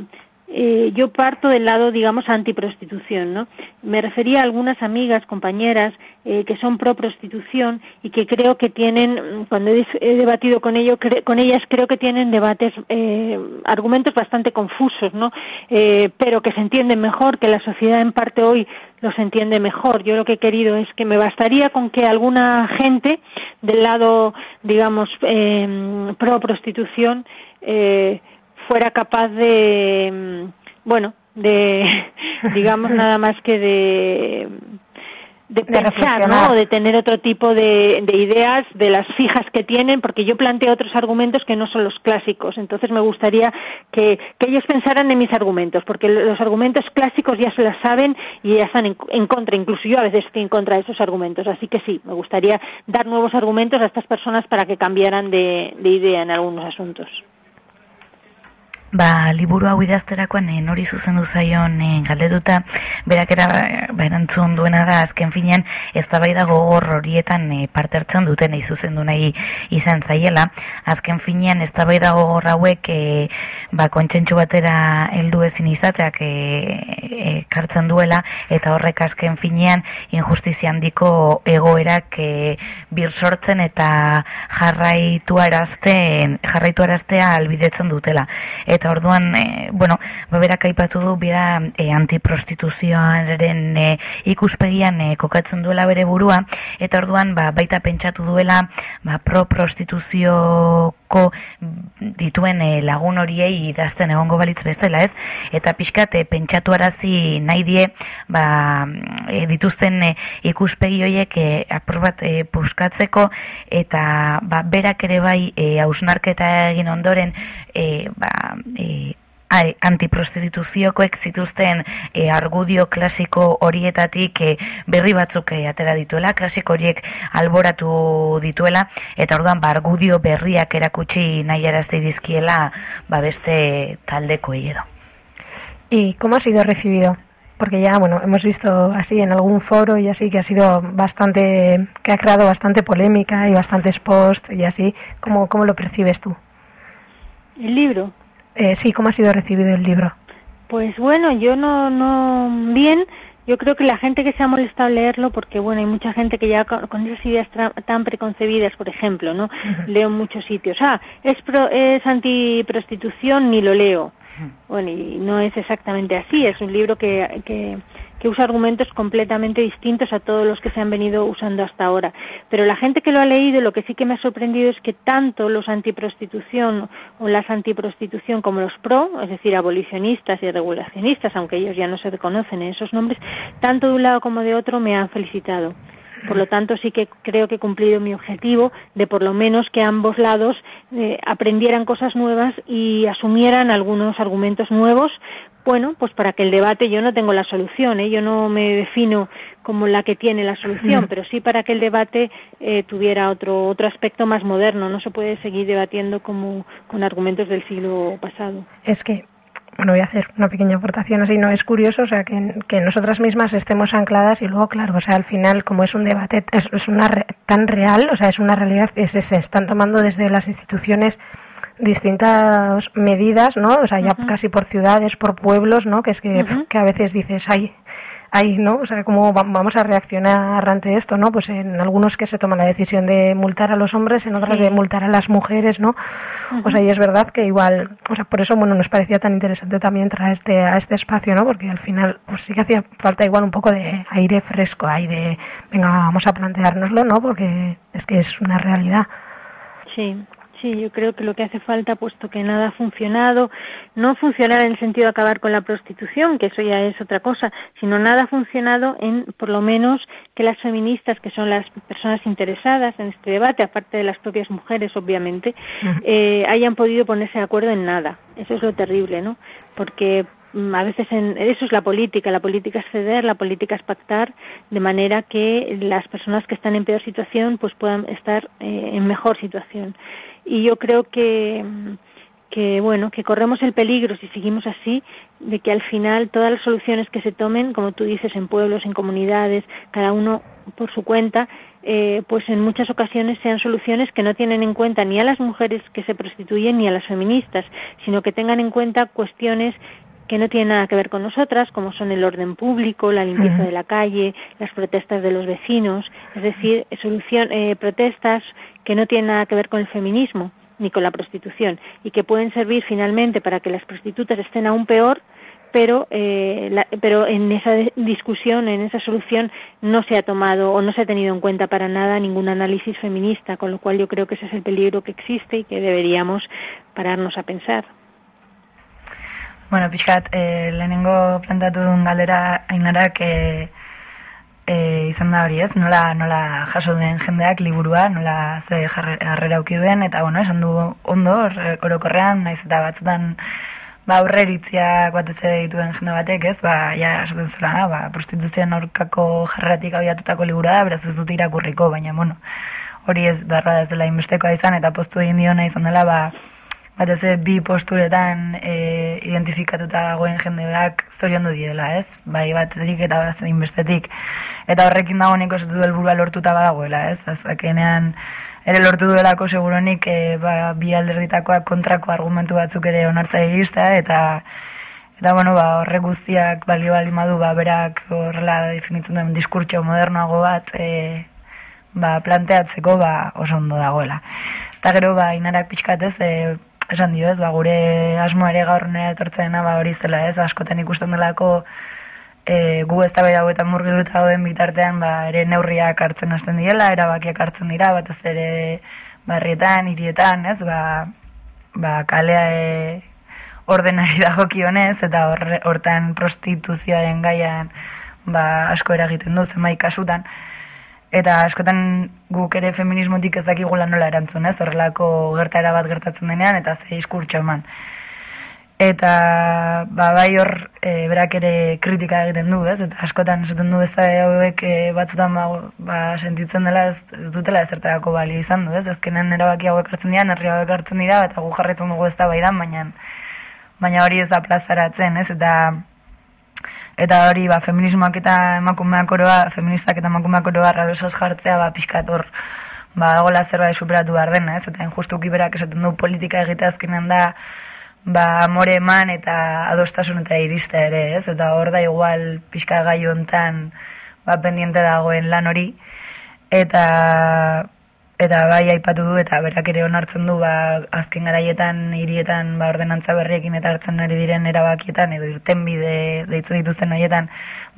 eh, yo parto del lado, digamos, antiprostitución, ¿no? Me refería a algunas amigas, compañeras, eh, que son pro prostitución y que creo que tienen, mm, cuando he, debatido con, ello, con ellas, creo que tienen debates, eh, argumentos bastante confusos, ¿no? Eh, pero que se entienden mejor, que la sociedad en parte hoy los entiende mejor. Yo lo que he querido es que me bastaría con que alguna gente del lado, digamos, pro prostitución, eh, fuera capaz de, mm, bueno, de, digamos, nada más que de, de pensar. ¿no? O de tener otro tipo de, de ideas de las fijas que tienen, porque yo planteo otros argumentos que no son los clásicos. Entonces me gustaría que, que ellos pensaran en mis argumentos, porque los argumentos clásicos ya se las saben y ya están en, en contra. Incluso yo a veces estoy en contra de esos argumentos. Así que sí, me gustaría dar nuevos argumentos a estas personas para que cambiaran de, de idea en algunos asuntos. Ba, liburu hau idazterakoan eh, nori zuzendu zaion eh, galdetuta, berak era ba, erantzun duena da azken finean eztabaida gogor horietan eh, parte hartzen duten nahi zuzendu nahi izan zaiela. Azken finean eztabaida gogor hauek eh, ba, kontsentsu batera heldu ezin izateak eh, ekartzen duela eta horrek azken finean injustizia handiko egoerak eh, bir sortzen eta jarraitu arazten, jarraitu araztea albidetzen dutela. Eta orduan, e, bueno, berak aipatu du bera e, antiprostituzioaren e, ikuspegian e, kokatzen duela bere burua, eta orduan ba, baita pentsatu duela ba, pro-prostituzioko dituen e, lagun horiei idazten egongo balitz bezala, ez? Eta pixkat e, pentsatu arazi nahi die ba, e, dituzten e, ikuspegi horiek e, apur bat e, puskatzeko eta ba, berak ere bai e, hausnarketa egin ondoren e, ba, e, ai, antiprostituziokoek zituzten e, argudio klasiko horietatik e, berri batzuk e, atera dituela, klasiko horiek alboratu dituela, eta orduan ba, argudio berriak erakutsi nahi arazi dizkiela ba, beste taldekoei edo. ¿Y cómo ha sido recibido? Porque ya, bueno, hemos visto así en algún foro y así que ha sido bastante, que ha creado bastante polémica y bastantes posts y así. ¿Cómo, cómo lo percibes tú? El libro. Eh, sí, ¿cómo ha sido recibido el libro? Pues bueno, yo no, no, bien, yo creo que la gente que se ha molestado leerlo, porque bueno, hay mucha gente que ya con, esas ideas tan preconcebidas, por ejemplo, ¿no? Leo en muchos sitios, ah, es, pro, es antiprostitución, ni lo leo. Bueno, y no es exactamente así, es un libro que, que, que usa argumentos completamente distintos a todos los que se han venido usando hasta ahora. Pero la gente que lo ha leído, lo que sí que me ha sorprendido es que tanto los antiprostitución o las antiprostitución como los pro, es decir, abolicionistas y regulacionistas, aunque ellos ya no se reconocen en esos nombres, tanto de un lado como de otro me han felicitado. Por lo tanto, sí que creo que he cumplido mi objetivo de por lo menos que ambos lados eh, aprendieran cosas nuevas y asumieran algunos argumentos nuevos. Bueno, pues para que el debate, yo no tengo la solución, ¿eh? yo no me defino como la que tiene la solución, pero sí para que el debate eh, tuviera otro otro aspecto más moderno. No se puede seguir debatiendo como con argumentos del siglo pasado. Es que, bueno, voy a hacer una pequeña aportación así, no es curioso, o sea, que, que nosotras mismas estemos ancladas y luego, claro, o sea, al final, como es un debate, es, es una re- tan real, o sea, es una realidad se, se están tomando desde las instituciones distintas medidas, ¿no? O sea, ya casi por ciudades, por pueblos, ¿no? Que es que, que a veces dices, ay, ay, ¿no? O sea, ¿cómo va- vamos a reaccionar ante esto, ¿no? Pues en algunos que se toma la decisión de multar a los hombres, en otras Sí. de multar a las mujeres, ¿no? O sea, y es verdad que igual, o sea, por eso, bueno, nos parecía tan interesante también traerte a este espacio, ¿no? Porque al final, pues sí que hacía falta igual un poco de aire fresco, ahí de, venga, vamos a planteárnoslo, ¿no? Porque es que es una realidad. Sí, sí, yo creo que lo que hace falta, puesto que nada ha funcionado, no funcionar en el sentido de acabar con la prostitución, que eso ya es otra cosa, sino nada ha funcionado en, por lo menos, que las feministas, que son las personas interesadas en este debate, aparte de las propias mujeres, obviamente, eh, hayan podido ponerse de acuerdo en nada. Eso es lo terrible, ¿no? Porque mm, a veces en, eso es la política, la política es ceder, la política es pactar, de manera que las personas que están en peor situación pues puedan estar eh, en mejor situación. Y yo creo que, que bueno, que corremos el peligro si seguimos así de que al final todas las soluciones que se tomen, como tú dices, en pueblos, en comunidades, cada uno por su cuenta, eh, pues en muchas ocasiones sean soluciones que no tienen en cuenta ni a las mujeres que se prostituyen ni a las feministas, sino que tengan en cuenta cuestiones que no tienen nada que ver con nosotras, como son el orden público, la limpieza de la calle, las protestas de los vecinos, es decir, solución, eh, protestas que no tienen nada que ver con el feminismo ni con la prostitución y que pueden servir finalmente para que las prostitutas estén aún peor, pero eh, la- pero en esa discusión, en esa solución no se ha tomado o no se ha tenido en cuenta para nada ningún análisis feminista, con lo cual yo creo que ese es el peligro que existe y que deberíamos pararnos a pensar. Bueno, pixkat, e, lehenengo plantatu duen galdera ainarak e, e, izan da hori ez, nola, nola jaso duen jendeak liburua, nola ze jarre- harrera auki duen, eta bueno, esan du ondo, or- orokorrean, naiz eta batzutan ba aurreritziak batez ere dituen jende batek, ez? Ba, ja esaten zuela, ba, prostituzioan aurkako jarreratik abiatutako liburua da, beraz ez dut irakurriko, baina bueno, hori ez behar ez dela inbestekoa izan eta postu egin diona izan dela, ba, batez ere bi posturetan e, identifikatuta dagoen jendeak zoriondu diela, ez? Bai batetik eta zein bestetik. Eta horrekin dago nik osatu du helburua lortuta badagoela, ez? Azkenean ere lortu duelako seguronik e, ba, bi alderditakoak kontrako argumentu batzuk ere onartza egizta eta Eta bueno, ba, horrek guztiak balio bali madu, ba, berak horrela definitzen duen diskurtso modernoago bat e, ba, planteatzeko ba, oso ondo dagoela. Eta gero, ba, inarak pixkat ez, e, esan dio ez, ba, gure asmoa ere gaur nire etortzena ba, hori zela ez, askotan ikusten delako e, gu ez da hauetan murgilduta gauden bitartean ba, ere neurriak hartzen hasten diela, erabakiak hartzen dira, batez ere barrietan, hirietan, ez, ba, ba, kalea e, ordenari dagokionez eta horre- hortan prostituzioaren gaian ba, asko eragiten du zenbait kasutan. Eta askotan guk ere feminismotik ez dakigula nola erantzun, ez? Horrelako gertaera bat gertatzen denean eta ze diskurtso eman. Eta ba, bai hor e, berak ere kritika egiten du, ez? Eta askotan esaten du ez da hauek e, batzutan ba, ba, sentitzen dela ez, ez dutela ezertarako balio izan du, ez? Azkenen erabaki hauek hartzen dira, herri hauek hartzen dira, eta gu jarretzen dugu ez da baidan, baina baina hori ez da plazaratzen, ez? Eta eta hori ba, feminismoak eta emakumeak oroa, feministak eta emakumeak oroa radosaz jartzea ba, pixkat hor ba, dagoela zerbait superatu behar dena, ez? Eta injustuki berak esaten du politika egitea azkenean da ba, amore eman eta adostasun eta irista ere, ez? Eta hor da igual pixka gai hontan ba, pendiente dagoen lan hori. Eta eta bai aipatu du eta berak ere onartzen du ba, azken garaietan hirietan ba, ordenantza berriekin eta hartzen ari diren erabakietan edo irtenbide deitzen dituzten horietan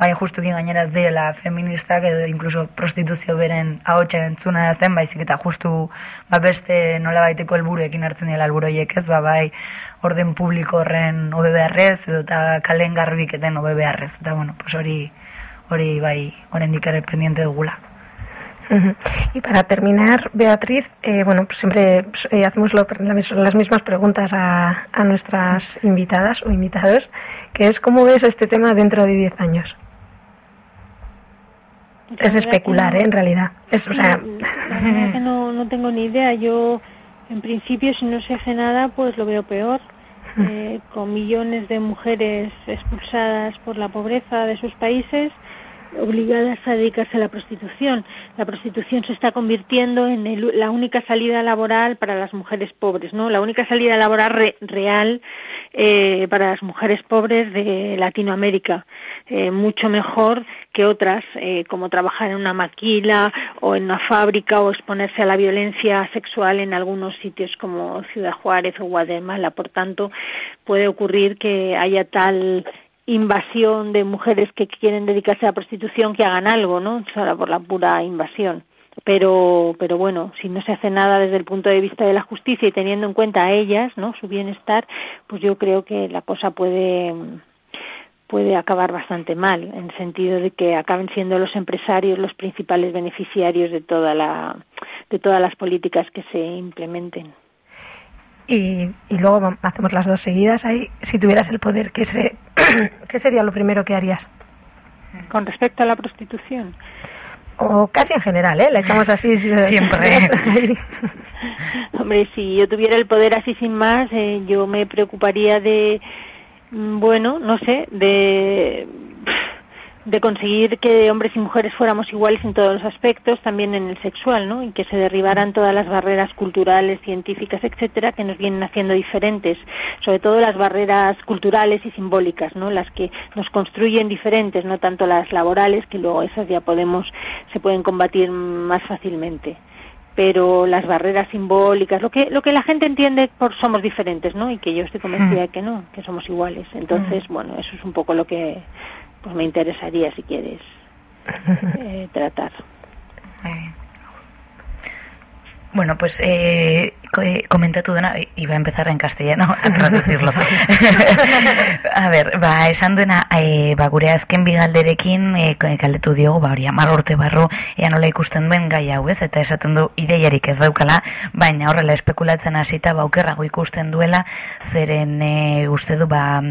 bai justuki gainera ez direla feministak edo incluso prostituzio beren ahotsa entzunarazten baizik eta justu ba, beste nola baiteko helburuekin hartzen dira helburu horiek ez? Ba, bai orden publiko horren hobe beharrez edo eta kalen garbiketen hobe beharrez. Eta bueno pues hori hori bai oraindik ere pendiente dugula Y para terminar, Beatriz, eh, bueno, pues siempre eh, hacemos lo- las mismas preguntas a, a nuestras invitadas o invitados, que es ¿cómo ves este tema dentro de 10 años? Es especular, ¿eh? En realidad. Es, o sea, La verdad que no, no tengo ni idea. Yo, en principio, si no se hace nada, pues lo veo peor. Eh, con millones de mujeres expulsadas por la pobreza de sus países, obligadas a dedicarse a la prostitución. La prostitución se está convirtiendo en el- la única salida laboral para las mujeres pobres, ¿no? La única salida laboral re- real eh, para las mujeres pobres de Latinoamérica, eh, mucho mejor que otras, eh, como trabajar en una maquila o en una fábrica o exponerse a la violencia sexual en algunos sitios como Ciudad Juárez o Guatemala. Por tanto, puede ocurrir que haya tal invasión de mujeres que quieren dedicarse a la prostitución que hagan algo, ¿no? Solo por la pura invasión. Pero, pero bueno, si no se hace nada desde el punto de vista de la justicia y teniendo en cuenta a ellas, ¿no? Su bienestar, pues yo creo que la cosa puede puede acabar bastante mal, en el sentido de que acaben siendo los empresarios los principales beneficiarios de toda la de todas las políticas que se implementen. Y, y luego hacemos las dos seguidas ahí. Si tuvieras el poder, ¿qué, se- ¿qué sería lo primero que harías? Con respecto a la prostitución, O casi en general, ¿eh? Le echamos así. Siempre. Hombre, si yo tuviera el poder así sin más, eh, yo me preocuparía de, mm, bueno, no sé, de de conseguir que hombres y mujeres fuéramos iguales en todos los aspectos, también en el sexual, ¿no? Y que se derribaran todas las barreras culturales, científicas, etcétera, que nos vienen haciendo diferentes, sobre todo las barreras culturales y simbólicas, ¿no? Las que nos construyen diferentes, no tanto las laborales, que luego esas ya podemos se pueden combatir más fácilmente pero las barreras simbólicas, lo que lo que la gente entiende por somos diferentes, ¿no? Y que yo estoy convencida de que no, que somos iguales. Entonces, bueno, eso es un poco lo que pues me interesaría si quieres eh, tratar. Bueno, pues eh, eh, komentatu dena, i- iba a empezar en castellano a traducirlo. a ver, ba, esan duena, e, ba, gure azken bigalderekin e, galdetu diogu, ba, hori, amar urte barru, ea nola ikusten duen gai hau ez, eta esaten du ideiarik ez daukala, baina horrela espekulatzen hasita, ba, okerrago ikusten duela, zeren e, uste du, ba,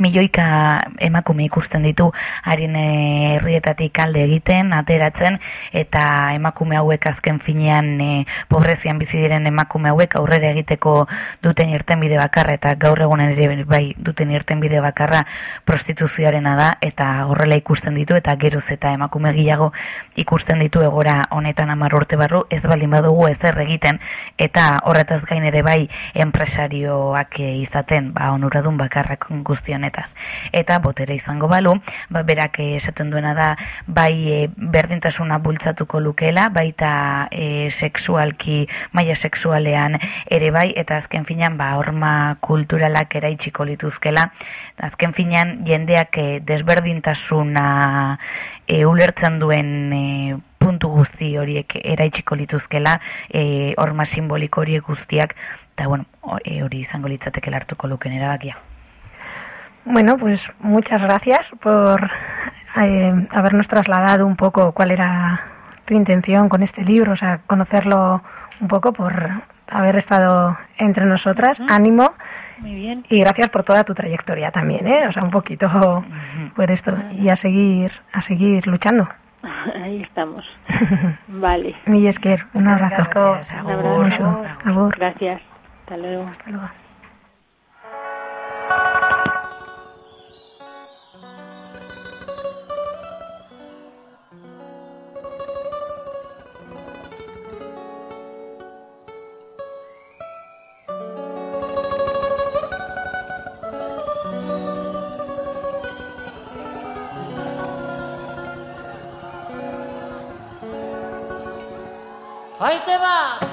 milioika emakume ikusten ditu harin eh, herrietatik alde egiten, ateratzen, eta emakume hauek azken finean e, pobrezian bizi diren emakume hauek aurrera egiteko duten irtenbide bakarra, eta gaur egunen ere bai duten irtenbide bakarra prostituzioarena da, eta horrela ikusten ditu, eta geroz eta emakume gehiago ikusten ditu egora honetan hamar urte barru, ez baldin badugu ez egiten, eta horretaz gain ere bai enpresarioak izaten, ba, onuradun bakarrak guzti honetaz. Eta botere izango balu, ba, berak eh, esaten duena da, bai e, berdintasuna bultzatuko lukela, baita e, sexualki, maila sexualean ere bai, eta azken finean, ba, horma kulturalak eraitsiko lituzkela, azken finean, jendeak e, desberdintasuna e, ulertzen duen e, puntu guzti horiek eraitsiko lituzkela, e, horma simboliko horiek guztiak, eta bueno, ho- hori izango litzateke hartuko luken erabakia. Bueno, pues muchas gracias por eh, habernos trasladado un poco cuál era tu intención con este libro, o sea, conocerlo un poco por haber estado entre nosotras. Ánimo Muy bien. y gracias por toda tu trayectoria también, ¿eh? O sea, un poquito por esto y a seguir a seguir luchando. Ahí estamos. Vale. Mi esker, un abrazo. Un abrazo. Gracias. Hasta luego. Hasta luego. 相手は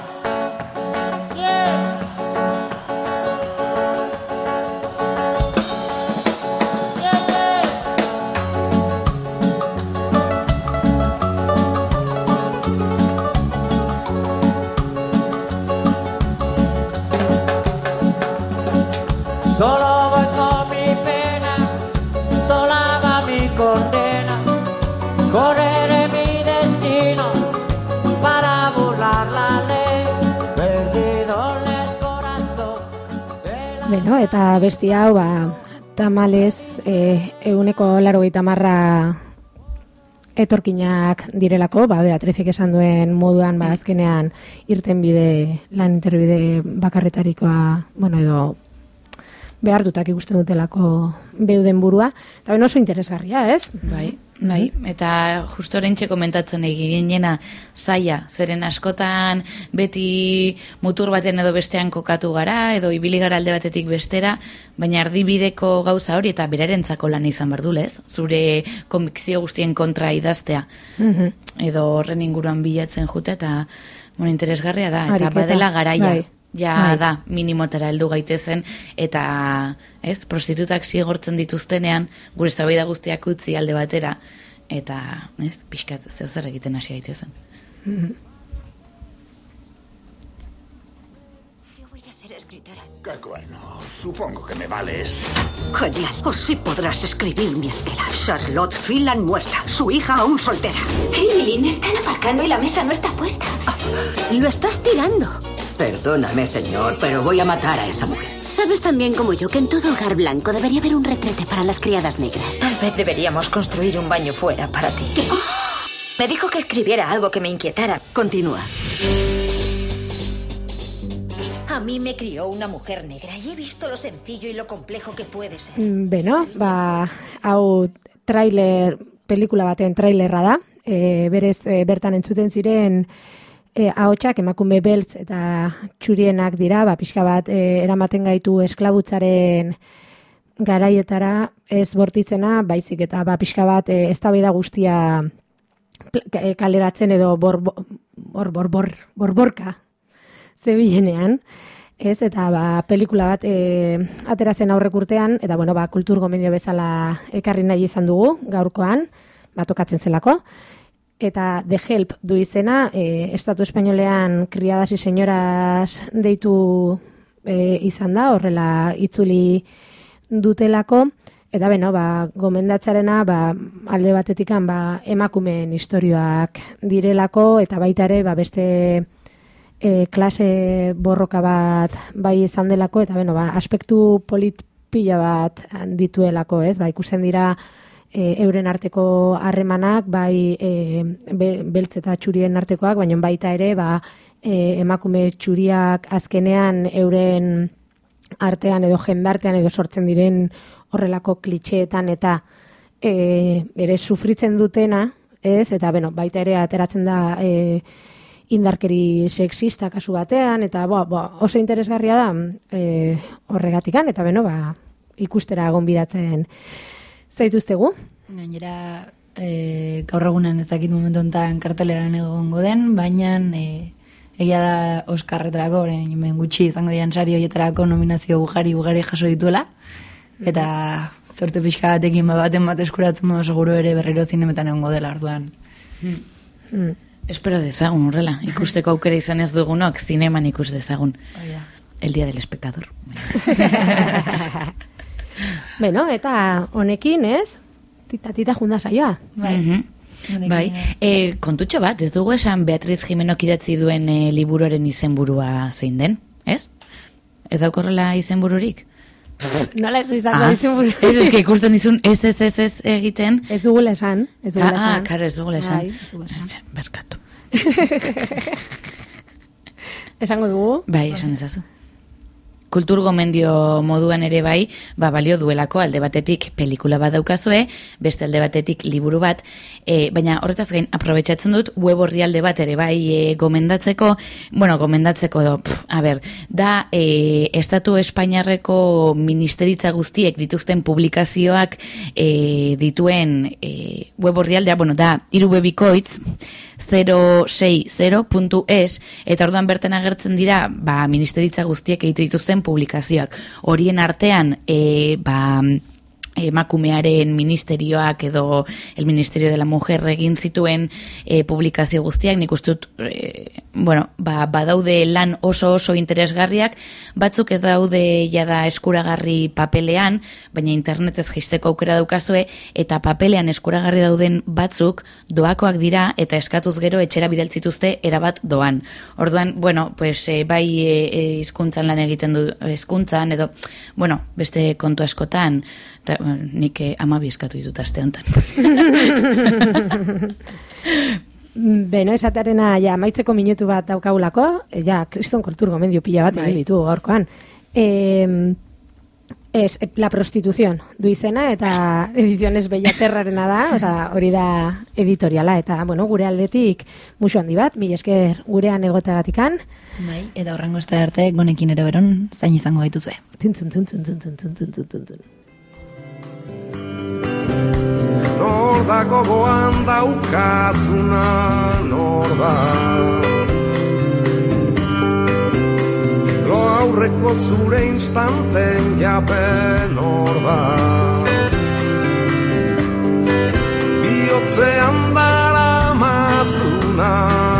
Beno, eta besti hau, ba, tamalez, e, euneko laro marra etorkinak direlako, ba, Beatrizik esan duen moduan, ba, azkenean irten bide, lan interbide bakarretarikoa, bueno, edo behartutak ikusten dutelako beuden burua. Eta ben oso interesgarria, ez? Bai. Bai, eta justo orentxe komentatzen eginena zaia, zeren askotan beti mutur baten edo bestean kokatu gara, edo ibili gara alde batetik bestera, baina erdibideko gauza hori eta berarentzako lan izan behar du, lez? Zure konbikzio guztien kontra idaztea, Mhm. edo horren inguruan bilatzen jute, eta bueno, interesgarria da, eta Ariketa, badela garaia. bai. Ja Bai. da, minimotara heldu gaitezen, eta ez, prostitutak zigortzen dituztenean, gure eztabaida guztiak utzi alde batera, eta ez, pixkat zeo zer egiten hasi gaitezen. Voy ¿Qué cuerno? Supongo que me vales. Genial. O sí podrás escribir mi esquela. Charlotte Phelan muerta. Su hija aún soltera. Evelyn, están aparcando y la mesa no está puesta. Lo estás tirando. Perdóname, señor, pero voy a matar a esa mujer. Sabes tan bien como yo que en todo hogar blanco debería haber un retrete para las criadas negras. Tal vez deberíamos construir un baño fuera para ti. Me dijo que escribiera algo que me inquietara. Continúa. A mí me crió una mujer negra y he visto lo sencillo y lo complejo que puede ser. Mm, Beno, ba, hau trailer, pelikula baten trailerra da. E, berez, e, bertan entzuten ziren e, ahotsak emakume beltz eta txurienak dira, ba, pixka bat e, eramaten gaitu esklabutzaren garaietara ez bortitzena, baizik eta ba, pixka bat e, eztabaida guztia e, kaleratzen edo bor, bor, bor, bor, borborka zebilenean, ez, eta ba, pelikula bat e, atera zen aurrek urtean, eta bueno, ba, kultur gomendio bezala ekarri nahi izan dugu, gaurkoan, ba, tokatzen zelako, eta The Help du izena, e, Estatu Espainolean kriadas y señoras deitu e, izan da, horrela itzuli dutelako, eta beno, ba, gomendatzarena, ba, alde batetikan, ba, emakumeen istorioak direlako, eta baita ere, ba, beste e, klase borroka bat bai izan delako, eta beno, ba, aspektu polit pila bat dituelako, ez? Ba, ikusten dira e, euren arteko harremanak, bai e, be, beltz eta txurien artekoak, baina baita ere, ba, e, emakume txuriak azkenean euren artean edo jendartean edo sortzen diren horrelako klitxeetan eta e, bere sufritzen dutena, ez? Eta beno, baita ere ateratzen da e, indarkeri sexista kasu batean, eta bo, bo, oso interesgarria da e, horregatikan, eta beno, ba, ikustera gonbidatzen zaituztegu. Gainera, e, gaur egunen ez dakit momentu honetan karteleran egongo den, baina e, egia da Oskarretarako, orain gutxi izango dian sari horietarako nominazio ugari ugari jaso dituela, eta zorte pixka batekin bat baten bat eskuratzen seguro ere berriro zinemetan egongo dela orduan. Mm. Espero dezagun horrela, ikusteko aukera izan ez dugunok, zineman ikus dezagun. Oia. El día del espectador. Beno, eta honekin, ez? Tita, tita junda saioa. Mhm. Bai, e, kontutxo bat, ez dugu esan Beatriz Jimenok idatzi duen e, liburuaren izenburua zein den, ez? Ez daukorrela izenbururik? Nola ez izango Ah, izan buru. Ez, ez, que ikusten dizun ez, ez, ez, ez egiten. Ez dugula esan. Ez dugula Ah, esan. karo, ez dugula esan. Bai, ez dugula esan. Berkatu. Esango dugu. Bai, esan ezazu. Kultur gomendio moduan ere bai, ba, balio duelako alde batetik pelikula bat daukazue, beste alde batetik liburu bat, e, baina horretaz gain aprobetsatzen dut web orrialde bat ere bai e, gomendatzeko, bueno, gomendatzeko do, pf, a ber, da e, Estatu Espainiarreko ministeritza guztiek dituzten publikazioak e, dituen e, web orrialdea, bueno, da, irubebikoitz, 060.es eta orduan bertan agertzen dira ba, ministeritza guztiek egite dituzten publikazioak. Horien artean e, ba, emakumearen ministerioak edo el Ministerio de la Mujer egin zituen e, publikazio guztiak, nik uste dut e, bueno, ba, badaude lan oso oso interesgarriak, batzuk ez daude jada eskuragarri papelean, baina internetez jaisteko aukera daukazue, eta papelean eskuragarri dauden batzuk doakoak dira eta eskatuz gero etxera bidaltzituzte erabat doan. Orduan, bueno, pues, e, bai e, e, hizkuntzan lan egiten du, hezkuntzan edo, bueno, beste kontu askotan, bueno, nik eh, amabi eskatu ditut aste honetan. Beno, esatearena ja amaitzeko minutu bat daukagulako, e, ja, kriston kultur gomendio pila bat Bai. egin ditu gaurkoan. E, Es, eh, la prostitución du izena eta ediziones bellaterrarena da, oza, hori da editoriala, eta, bueno, gure aldetik musu handi bat, mila esker gurean egoteagatikan. Bai, eta horrengo estera arte gonekin ere beron zain izango gaituzue. Tzun, tzun, tzun, tzun, tzun, tzun, tzun, tzun, tzun, tzun, Nor da gogoan daukazuna nor da Lo aurreko zure instanten jape nor da Biotzean dara mazuna